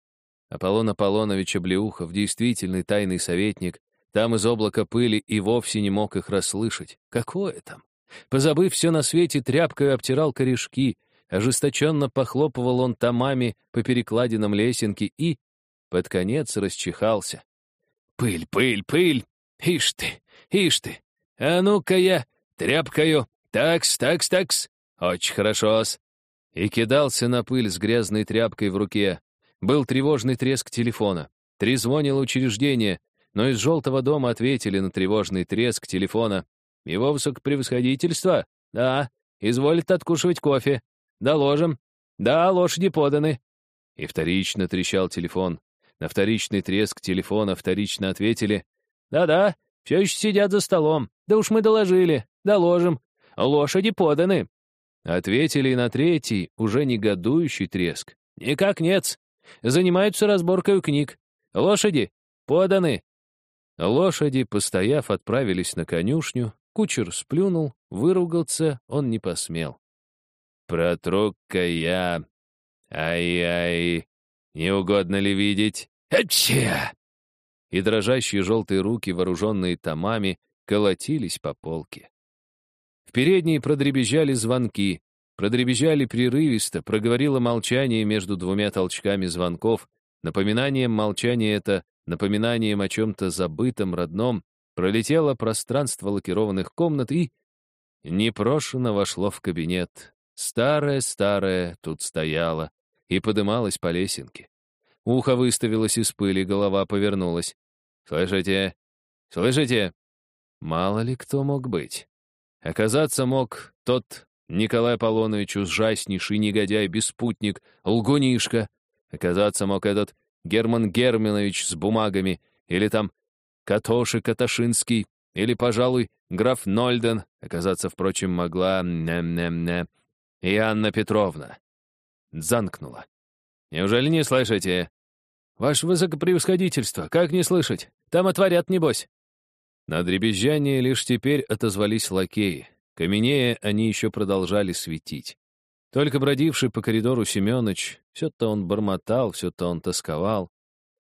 Аполлон Аполлонович Облеухов, действительный тайный советник, там из облака пыли и вовсе не мог их расслышать. Какое там? Позабыв все на свете, тряпкой обтирал корешки, ожесточенно похлопывал он томами по перекладинам лесенки и, под конец, расчихался. «Пыль, пыль, пыль! Ишь ты, ишь ты! А ну-ка я тряпкою! Такс, такс, такс! Очень хорошо-с!» И кидался на пыль с грязной тряпкой в руке. Был тревожный треск телефона. Трезвонило учреждение, но из желтого дома ответили на тревожный треск телефона. Его высокопревосходительство? Да. Изволит откушивать кофе. Доложим. Да, лошади поданы. И вторично трещал телефон. На вторичный треск телефона вторично ответили. Да-да, все еще сидят за столом. Да уж мы доложили. Доложим. Лошади поданы. Ответили на третий, уже негодующий треск. Никак нет. Занимаются разборкой книг. Лошади поданы. Лошади, постояв, отправились на конюшню. Кучер сплюнул, выругаться он не посмел. «Протру-ка я! Ай-ай! Не угодно ли видеть? Эче!» И дрожащие желтые руки, вооруженные томами, колотились по полке. В передней продребезжали звонки, продребезжали прерывисто, проговорило молчание между двумя толчками звонков. Напоминанием молчания это напоминанием о чем-то забытом, родном, пролетело пространство лакированных комнат и непрошено вошло в кабинет. Старое-старое тут стояло и подымалось по лесенке. Ухо выставилось из пыли, голова повернулась. «Слышите? Слышите?» Мало ли кто мог быть. Оказаться мог тот Николай Аполлонович, ужаснейший негодяй-беспутник, лгунишка. Оказаться мог этот Герман Германович с бумагами, или там Катоши Каташинский, или, пожалуй, граф Нольден, оказаться, впрочем, могла не-не-не, и Анна Петровна. Занкнула. «Неужели не слышите?» «Ваше высокопревосходительство, как не слышать? Там отворят, небось». На дребезжание лишь теперь отозвались лакеи. Каменея они еще продолжали светить. Только бродивший по коридору Семёныч, все-то он бормотал, все-то он тосковал.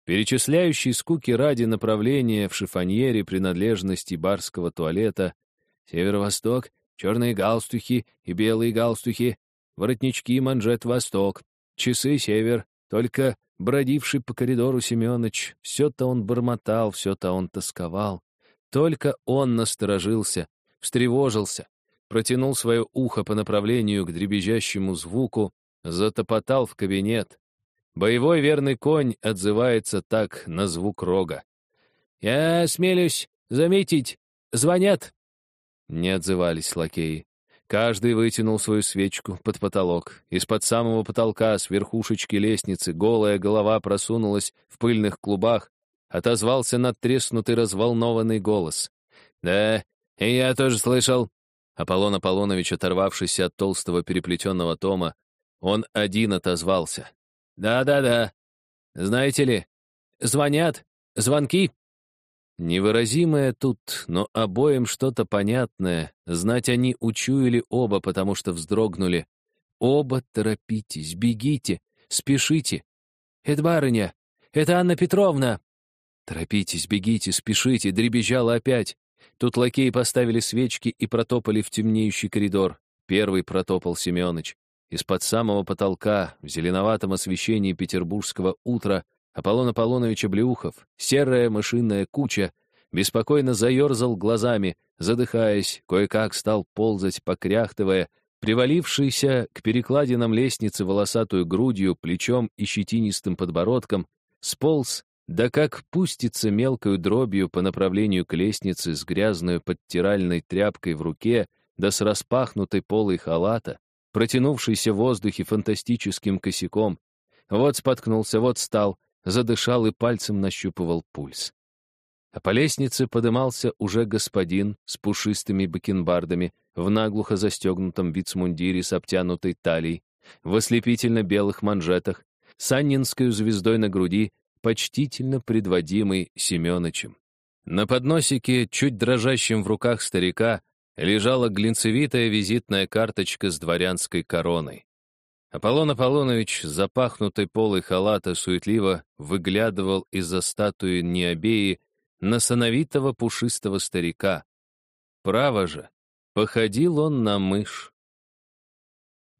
Перечисляющий скуки ради направления в шифоньере принадлежности барского туалета «Северо-восток», черные галстухи и белые галстухи, воротнички манжет «Восток», часы «Север», только бродивший по коридору Семёныч, все-то он бормотал, все-то он тосковал. Только он насторожился, встревожился, протянул свое ухо по направлению к дребезжащему звуку, затопотал в кабинет. Боевой верный конь отзывается так на звук рога. «Я смелюсь заметить, звонят». Не отзывались лакеи. Каждый вытянул свою свечку под потолок. Из-под самого потолка, с верхушечки лестницы, голая голова просунулась в пыльных клубах, отозвался надтреснутый разволнованный голос. «Да, и я тоже слышал». Аполлон Аполлонович, оторвавшийся от толстого переплетенного тома, он один отозвался. «Да-да-да. Знаете ли, звонят, звонки». Невыразимое тут, но обоим что-то понятное. Знать они учуяли оба, потому что вздрогнули. Оба торопитесь, бегите, спешите. «Это барыня! Это Анна Петровна!» «Торопитесь, бегите, спешите!» — дребезжало опять. Тут лакеи поставили свечки и протопали в темнеющий коридор. Первый протопал Семёныч. Из-под самого потолка, в зеленоватом освещении петербургского утра, Аполлон Аполлонович Облеухов, серая мышиная куча, беспокойно заерзал глазами, задыхаясь, кое-как стал ползать, покряхтывая, привалившийся к перекладинам лестницы волосатую грудью, плечом и щетинистым подбородком, сполз, да как пустится мелкою дробью по направлению к лестнице с грязной подтиральной тряпкой в руке, да с распахнутой полой халата, протянувшийся в воздухе фантастическим косяком. Вот споткнулся, вот стал, задышал и пальцем нащупывал пульс. А по лестнице подымался уже господин с пушистыми бакенбардами в наглухо застегнутом вицмундире с обтянутой талией, в ослепительно-белых манжетах, с аннинской звездой на груди, почтительно предводимый Семёнычем. На подносике, чуть дрожащим в руках старика, лежала глинцевитая визитная карточка с дворянской короной. Аполлон Аполлонович, запахнутый полой халата, суетливо выглядывал из-за статуи Необеи на сановитого пушистого старика. Право же, походил он на мышь.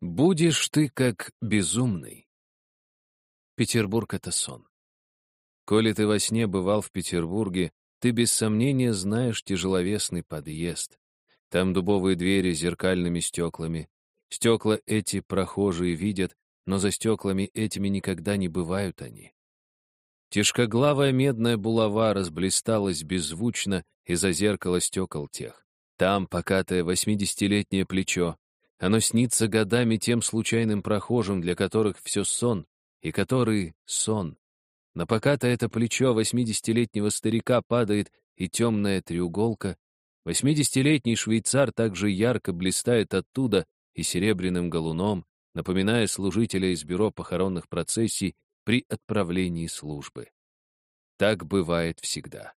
Будешь ты как безумный. Петербург — это сон. Коли ты во сне бывал в Петербурге, ты без сомнения знаешь тяжеловесный подъезд. Там дубовые двери с зеркальными стеклами, Стекла эти прохожие видят, но за стеклами этими никогда не бывают они. Тяжкоглавая медная булава разблисталась беззвучно из-за зеркала стекол тех. Там покатое восьмидесятилетнее плечо. Оно снится годами тем случайным прохожим, для которых все сон, и который сон. На покатое это плечо восьмидесятилетнего старика падает и темная треуголка. Восьмидесятилетний швейцар также ярко блистает оттуда, и серебряным галуном, напоминая служителя из бюро похоронных процессий при отправлении службы. Так бывает всегда.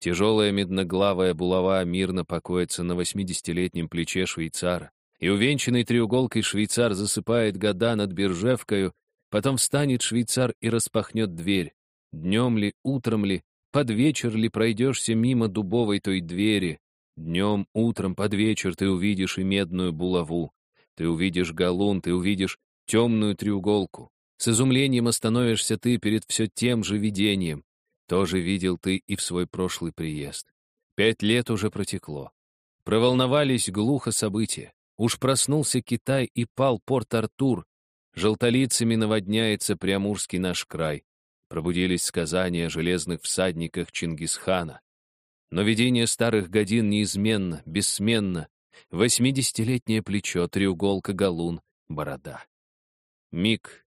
Тяжелая медноглавая булава мирно покоится на восьмидесятилетнем плече швейцара, и увенчанный треуголкой швейцар засыпает года над биржевкою, потом встанет швейцар и распахнет дверь. Днем ли, утром ли, под вечер ли пройдешься мимо дубовой той двери, Днем, утром, под вечер ты увидишь и медную булаву. Ты увидишь галун, ты увидишь темную треуголку. С изумлением остановишься ты перед все тем же видением. Тоже видел ты и в свой прошлый приезд. Пять лет уже протекло. Проволновались глухо события. Уж проснулся Китай и пал Порт-Артур. Желтолицами наводняется Приамурский наш край. Пробудились сказания о железных всадниках Чингисхана. Но видение старых годин неизменно, бессменно. Восьмидесятилетнее плечо, треуголка, галун, борода. Миг.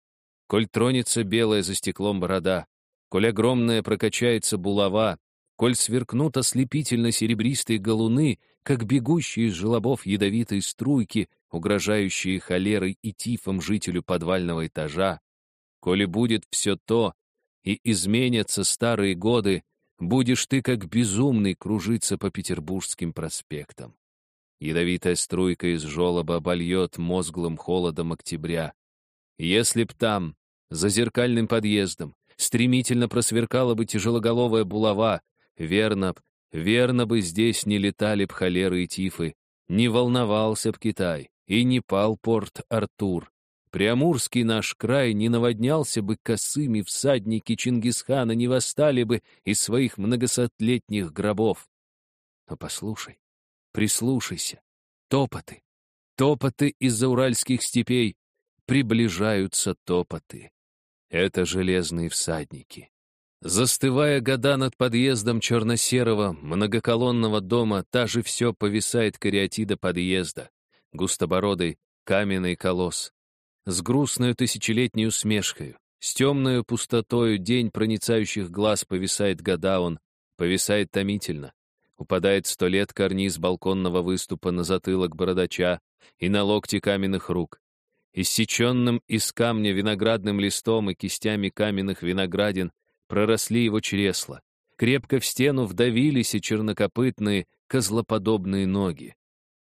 Коль тронется белая за стеклом борода, коль огромная прокачается булава, коль сверкнут ослепительно серебристые галуны, как бегущие из желобов ядовитые струйки, угрожающие холерой и тифом жителю подвального этажа, коли будет все то, и изменятся старые годы, Будешь ты, как безумный, кружиться по Петербургским проспектам. Ядовитая струйка из жолоба обольет мозглым холодом октября. Если б там, за зеркальным подъездом, стремительно просверкала бы тяжелоголовая булава, верно б, верно бы здесь не летали б холеры и тифы, не волновался б Китай и не пал порт Артур, Приамурский наш край не наводнялся бы косыми, всадники Чингисхана не восстали бы из своих многосотлетних гробов. Но послушай, прислушайся, топоты, топоты из-за уральских степей, приближаются топоты. Это железные всадники. Застывая года над подъездом черно-серого многоколонного дома, та же все повисает кариатида подъезда. густобородый, каменный колосс. С грустной тысячелетней усмешкой, с темной пустотою день проницающих глаз повисает года он, повисает томительно. Упадает сто лет карниз балконного выступа на затылок бородача и на локти каменных рук. Иссеченным из камня виноградным листом и кистями каменных виноградин проросли его чресла. Крепко в стену вдавились и чернокопытные, козлоподобные ноги.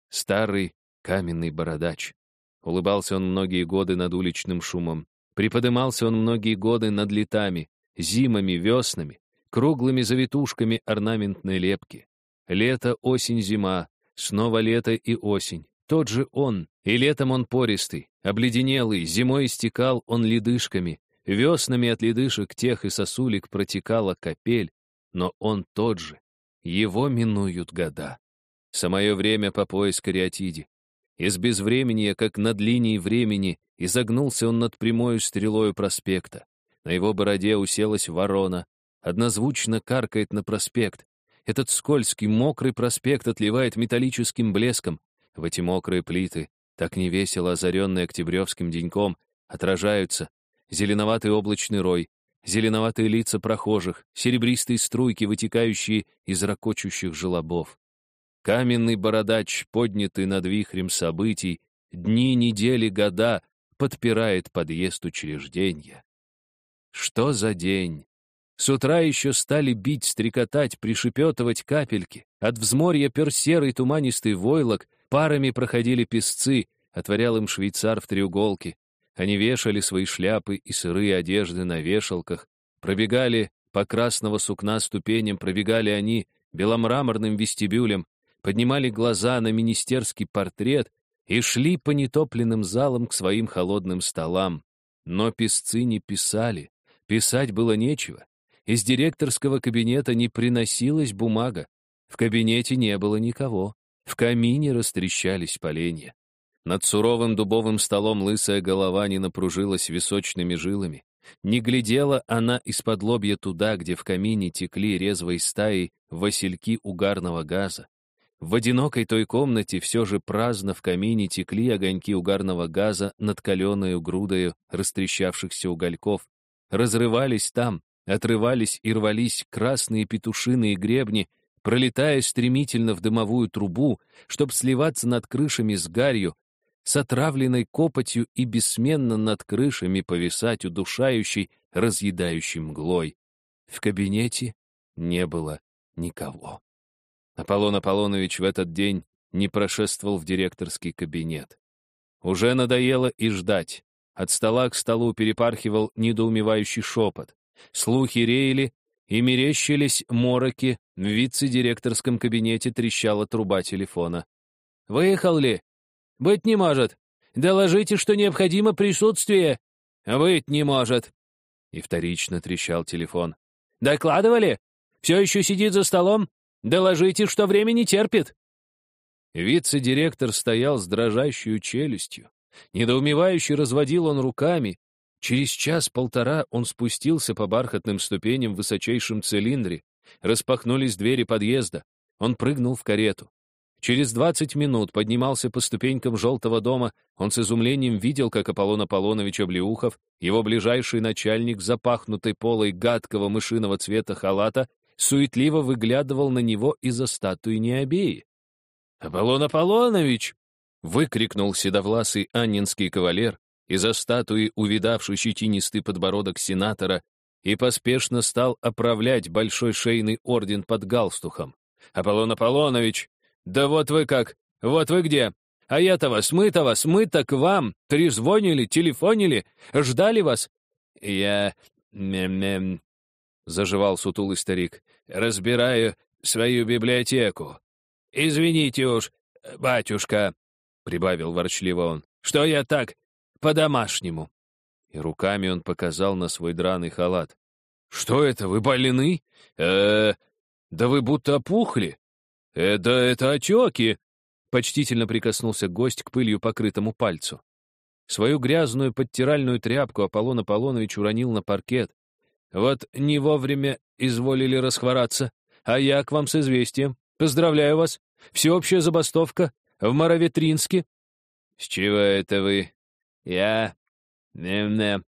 Старый каменный бородач. Улыбался он многие годы над уличным шумом. Приподымался он многие годы над летами, зимами, веснами, круглыми завитушками орнаментной лепки. Лето, осень, зима, снова лето и осень. Тот же он, и летом он пористый, обледенелый, зимой истекал он ледышками, веснами от ледышек тех и сосулек протекала капель, но он тот же. Его минуют года. Самое время по пояс кариатиде. Из безвременья, как над линией времени, изогнулся он над прямою стрелою проспекта. На его бороде уселась ворона, однозвучно каркает на проспект. Этот скользкий, мокрый проспект отливает металлическим блеском. В эти мокрые плиты, так невесело озаренные октябревским деньком, отражаются зеленоватый облачный рой, зеленоватые лица прохожих, серебристые струйки, вытекающие из ракочущих желобов. Каменный бородач, поднятый над вихрем событий, дни, недели, года, подпирает подъезд учреждения. Что за день? С утра еще стали бить, стрекотать, пришепетывать капельки. От взморья пер серый туманистый войлок, парами проходили песцы, отворял им швейцар в треуголке. Они вешали свои шляпы и сырые одежды на вешалках, пробегали по красного сукна ступеням, пробегали они беломраморным вестибюлем, поднимали глаза на министерский портрет и шли по нетопленным залам к своим холодным столам. Но песцы не писали, писать было нечего. Из директорского кабинета не приносилась бумага. В кабинете не было никого. В камине растрещались поленья. Над суровым дубовым столом лысая голова не напружилась височными жилами. Не глядела она из-под лобья туда, где в камине текли резвой стаи васильки угарного газа. В одинокой той комнате все же праздно в камине текли огоньки угарного газа над каленою грудою растрещавшихся угольков, разрывались там, Отрывались и рвались красные петушиные гребни, пролетая стремительно в дымовую трубу, чтобы сливаться над крышами с гарью, с отравленной копотью и бессменно над крышами повисать удушающей, разъедающей мглой. В кабинете не было никого. Аполлон Аполлонович в этот день не прошествовал в директорский кабинет. Уже надоело и ждать. От стола к столу перепархивал недоумевающий шепот. Слухи реяли и мерещились мороки, в вице-директорском кабинете трещала труба телефона. «Выехал ли? Быть не может. Доложите, что необходимо присутствие. Быть не может». И вторично трещал телефон. «Докладывали? Все еще сидит за столом? Доложите, что время не терпит». Вице-директор стоял с дрожащей челюстью. Недоумевающе разводил он руками, Через час-полтора он спустился по бархатным ступеням в высочайшем цилиндре. Распахнулись двери подъезда. Он прыгнул в карету. Через двадцать минут поднимался по ступенькам желтого дома. Он с изумлением видел, как Аполлон Аполлонович Облеухов, его ближайший начальник, запахнутой полой гадкого мышиного цвета халата, суетливо выглядывал на него из-за статуи Необеи. «Аполлон Аполлонович!» — выкрикнул седовласый аннинский кавалер, из-за статуи увидавший щетинистый подбородок сенатора и поспешно стал оправлять большой шейный орден под галстухом. «Аполлон Аполлонович! Да вот вы как! Вот вы где! А я-то вас, мы-то вас, мы-то к вам! Трезвонили, телефонили, ждали вас!» «Я... мем-мем...» — заживал сутулый старик. «Разбираю свою библиотеку. Извините уж, батюшка», — прибавил ворчливо он, — «что я так по-домашнему». И руками он показал на свой драный халат. «Что это, вы больны? э да вы будто опухли. Э, да это отеки!» Почтительно прикоснулся гость к пылью покрытому пальцу. Свою грязную подтиральную тряпку Аполлон Аполлонович уронил на паркет. «Вот не вовремя изволили расхвораться, а я к вам с известием. Поздравляю вас. Всеобщая забастовка в Мороветринске. «С чего это вы?» «Я... не-не...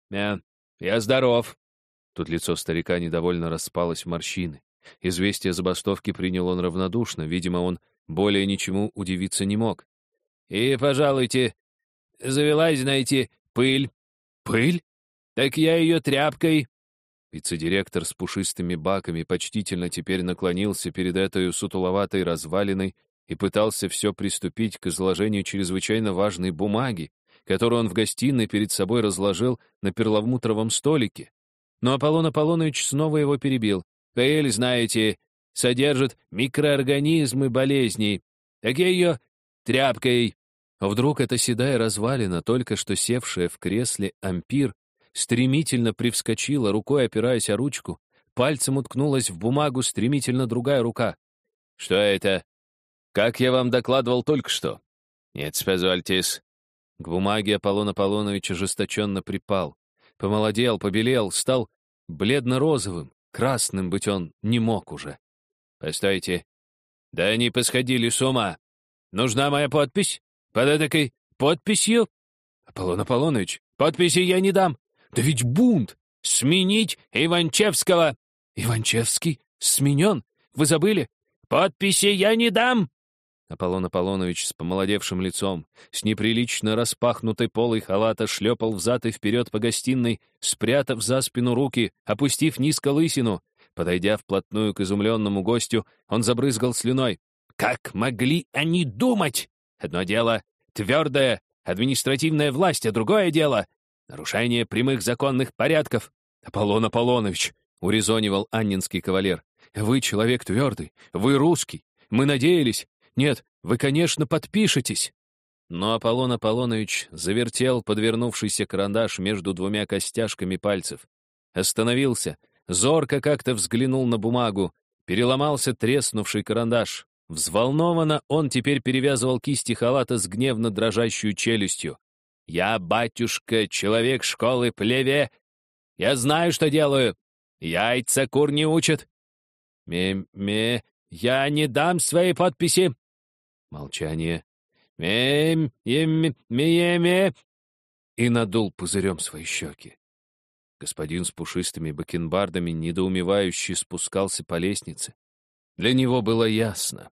Я здоров». Тут лицо старика недовольно распалось в морщины. Известие забастовки принял он равнодушно, видимо, он более ничему удивиться не мог. «И, пожалуйте, завелась, знаете, пыль». «Пыль? Так я ее тряпкой...» Вице-директор с пушистыми баками почтительно теперь наклонился перед этой сутуловатой развалиной и пытался все приступить к изложению чрезвычайно важной бумаги, которую он в гостиной перед собой разложил на перламутровом столике. Но Аполлон Аполлонович снова его перебил. «Пыль, знаете, содержит микроорганизмы болезней. Так я ее тряпкой...» Вдруг эта седая развалина, только что севшая в кресле ампир, стремительно привскочила, рукой опираясь о ручку, пальцем уткнулась в бумагу стремительно другая рука. «Что это?» «Как я вам докладывал только что?» «Нет, позвольтесь». К бумаге Аполлон Аполлонович ожесточенно припал. Помолодел, побелел, стал бледно-розовым, красным быть он не мог уже. «Постойте. Да они посходили с ума. Нужна моя подпись? Под этой подписью?» «Аполлон Аполлонович, подписи я не дам. Да ведь бунт! Сменить Иванчевского!» «Иванчевский? Сменен? Вы забыли? Подписи я не дам!» Аполлон Аполлонович с помолодевшим лицом, с неприлично распахнутой полой халата шлепал взад и вперед по гостиной, спрятав за спину руки, опустив низко лысину. Подойдя вплотную к изумленному гостю, он забрызгал слюной. «Как могли они думать? Одно дело — твердая административная власть, а другое дело — нарушение прямых законных порядков. Аполлон Аполлонович, — урезонивал аннинский кавалер, — вы человек твердый, вы русский. Мы надеялись, нет, вы, конечно, подпишетесь. Но Аполлон Аполлонович завертел подвернувшийся карандаш между двумя костяшками пальцев. Остановился, зорко как-то взглянул на бумагу, переломался треснувший карандаш. Взволнованно он теперь перевязывал кисти халата с гневно дрожащую челюстью. «Я, батюшка, человек школы плеве. Я знаю, что делаю. Яйца кур не учат. Ме-ме, я не дам своей подписи. Молчание. «Мем, ем, мееме!» И надул пузырем свои щеки. Господин с пушистыми бакенбардами недоумевающе спускался по лестнице. Для него было ясно.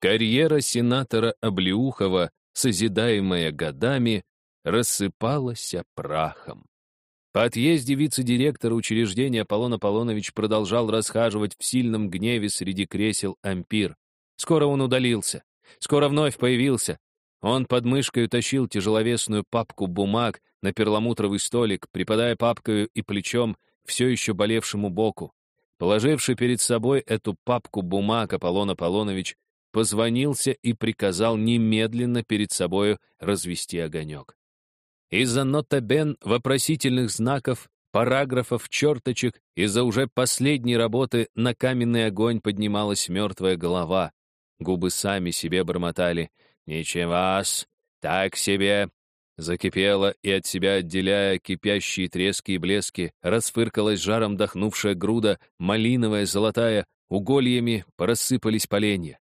Карьера сенатора Облеухова, созидаемая годами, рассыпалась прахом. По отъезде вице-директора учреждения Аполлон Аполлонович продолжал расхаживать в сильном гневе среди кресел ампир. Скоро он удалился. Скоро вновь появился. Он под мышкой утащил тяжеловесную папку бумаг на перламутровый столик, припадая папкою и плечом все еще болевшему боку. Положивший перед собой эту папку бумаг Аполлон Аполлонович позвонился и приказал немедленно перед собою развести огонек. Из-за нотабен вопросительных знаков, параграфов, черточек, из-за уже последней работы на каменный огонь поднималась мертвая голова, Губы сами себе бормотали. «Ничего-с, так себе!» Закипела и от себя отделяя кипящие трески и блески, расфыркалась жаром дохнувшая груда, малиновая, золотая, угольями порассыпались поленья.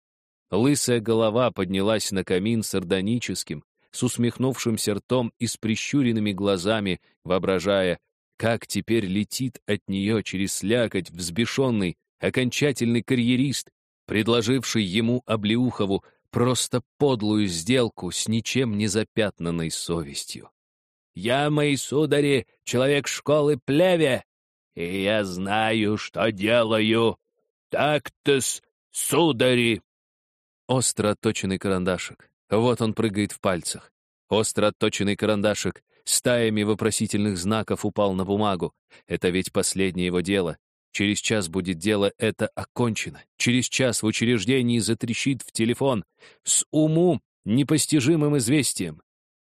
Лысая голова поднялась на камин сардоническим, с усмехнувшимся ртом и с прищуренными глазами, воображая, как теперь летит от нее через слякоть взбешенный, окончательный карьерист, предложивший ему Облеухову просто подлую сделку с ничем не запятнанной совестью. «Я, мои судари, человек школы плеве, и я знаю, что делаю. Так-то-с, судари!» Остро отточенный карандашик. Вот он прыгает в пальцах. Остро отточенный карандашик стаями вопросительных знаков упал на бумагу. Это ведь последнее его дело. Через час будет дело это окончено. Через час в учреждении затрещит в телефон с уму непостижимым известием.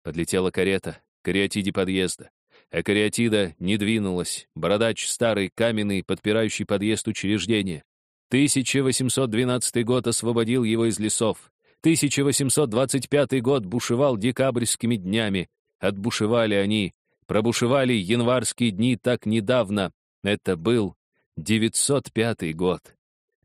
Подлетела карета, кариатиде подъезда. А кариатида не двинулась. Бородач старый, каменный, подпирающий подъезд учреждения. 1812 год освободил его из лесов. 1825 год бушевал декабрьскими днями. Отбушевали они. Пробушевали январские дни так недавно. Это был 905 год.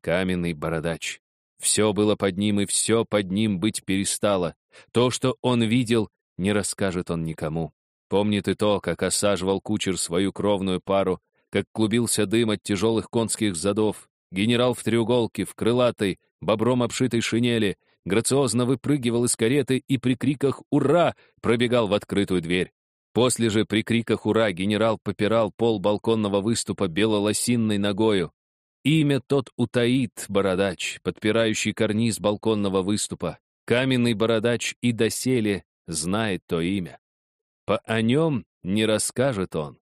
Каменный бородач. Все было под ним, и все под ним быть перестало. То, что он видел, не расскажет он никому. Помнит и то, как осаживал кучер свою кровную пару, как клубился дым от тяжелых конских задов, генерал в треуголке, в крылатой, бобром обшитой шинели, грациозно выпрыгивал из кареты и при криках «Ура!» пробегал в открытую дверь. После же при криках «Ура!» генерал попирал пол балконного выступа белолосинной ногою. Имя тот утаит бородач, подпирающий карниз балконного выступа. Каменный бородач и доселе знает то имя. По о нем не расскажет он.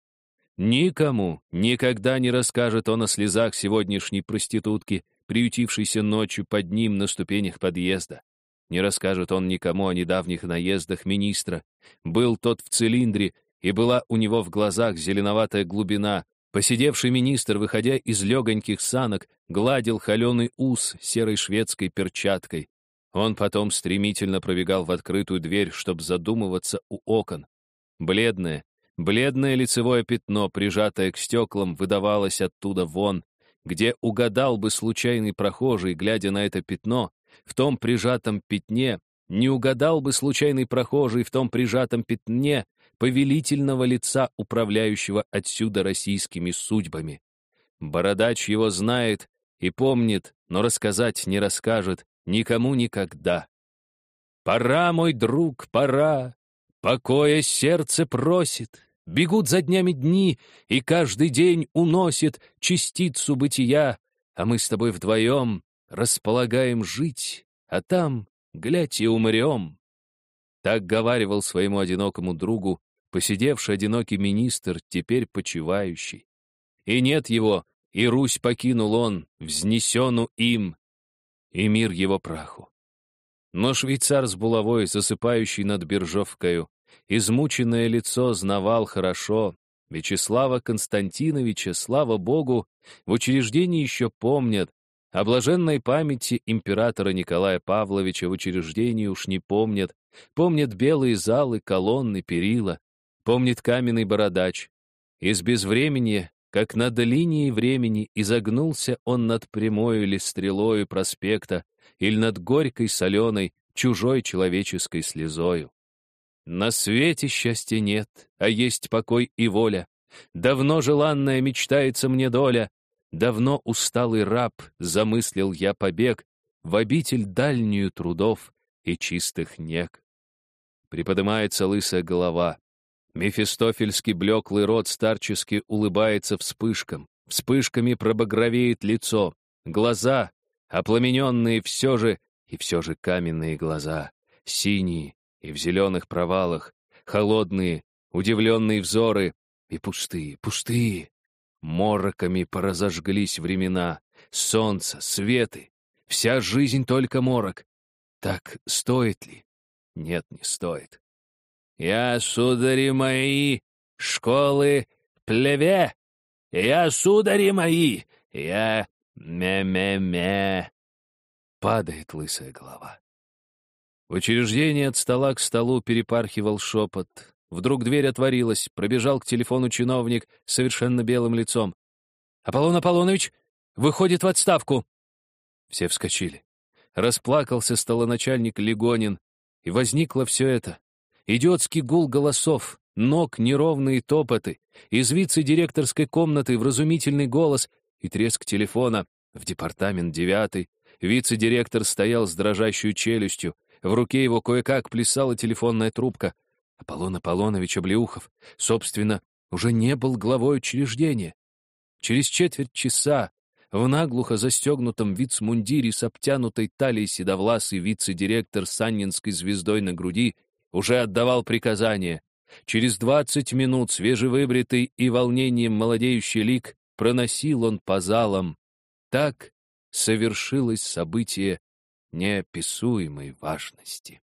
Никому никогда не расскажет он о слезах сегодняшней проститутки, приютившейся ночью под ним на ступенях подъезда. Не расскажет он никому о недавних наездах министра. Был тот в цилиндре, и была у него в глазах зеленоватая глубина. Посидевший министр, выходя из легоньких санок, гладил холеный ус серой шведской перчаткой. Он потом стремительно пробегал в открытую дверь, чтобы задумываться у окон. Бледное, бледное лицевое пятно, прижатое к стеклам, выдавалось оттуда вон, где угадал бы случайный прохожий, глядя на это пятно, в том прижатом пятне, не угадал бы случайный прохожий в том прижатом пятне повелительного лица, управляющего отсюда российскими судьбами. Бородач его знает и помнит, но рассказать не расскажет никому никогда. «Пора, мой друг, пора! Покоя сердце просит!» Бегут за днями дни, и каждый день уносит частицу бытия, а мы с тобой вдвоем располагаем жить, а там, глядь, и умрем. Так говаривал своему одинокому другу, посидевший одинокий министр, теперь почивающий. И нет его, и Русь покинул он, взнесену им, и мир его праху. Но швейцар с булавой, засыпающий над биржовкою, измученное лицо знавал хорошо. Вячеслава Константиновича, слава богу, в учреждении еще помнят, о блаженной памяти императора Николая Павловича в учреждении уж не помнят, помнят белые залы, колонны, перила, помнит каменный бородач. Из безвремени, как над линией времени, изогнулся он над прямой или стрелою проспекта или над горькой, соленой, чужой человеческой слезою. На свете счастья нет, а есть покой и воля. Давно желанная мечтается мне доля. Давно усталый раб замыслил я побег в обитель дальнюю трудов и чистых нег. Приподнимается лысая голова. Мефистофельский блеклый рот старчески улыбается вспышкам. Вспышками пробагровеет лицо. Глаза, опламененные все же, и все же каменные глаза, синие, и в зеленых провалах холодные, удивленные взоры и пустые, пустые. Мороками поразожглись времена, солнце, светы, вся жизнь только морок. Так стоит ли? Нет, не стоит. Я, судари мои, школы плеве, я, судари мои, я ме-ме-ме. Падает лысая голова. В учреждении от стола к столу перепархивал шепот. Вдруг дверь отворилась, пробежал к телефону чиновник с совершенно белым лицом. «Аполлон Аполлонович выходит в отставку!» Все вскочили. Расплакался столоначальник Легонин, и возникло все это. Идиотский гул голосов, ног, неровные топоты, из вице-директорской комнаты вразумительный голос и треск телефона. В департамент девятый вице-директор стоял с дрожащей челюстью, в руке его кое-как плясала телефонная трубка. Аполлон Аполлонович Облеухов, собственно, уже не был главой учреждения. Через четверть часа в наглухо застегнутом вицмундире с обтянутой талией седовласый вице-директор с Аннинской звездой на груди уже отдавал приказания. Через двадцать минут свежевыбритый и волнением молодеющий лик проносил он по залам. Так совершилось событие неописуемой важности.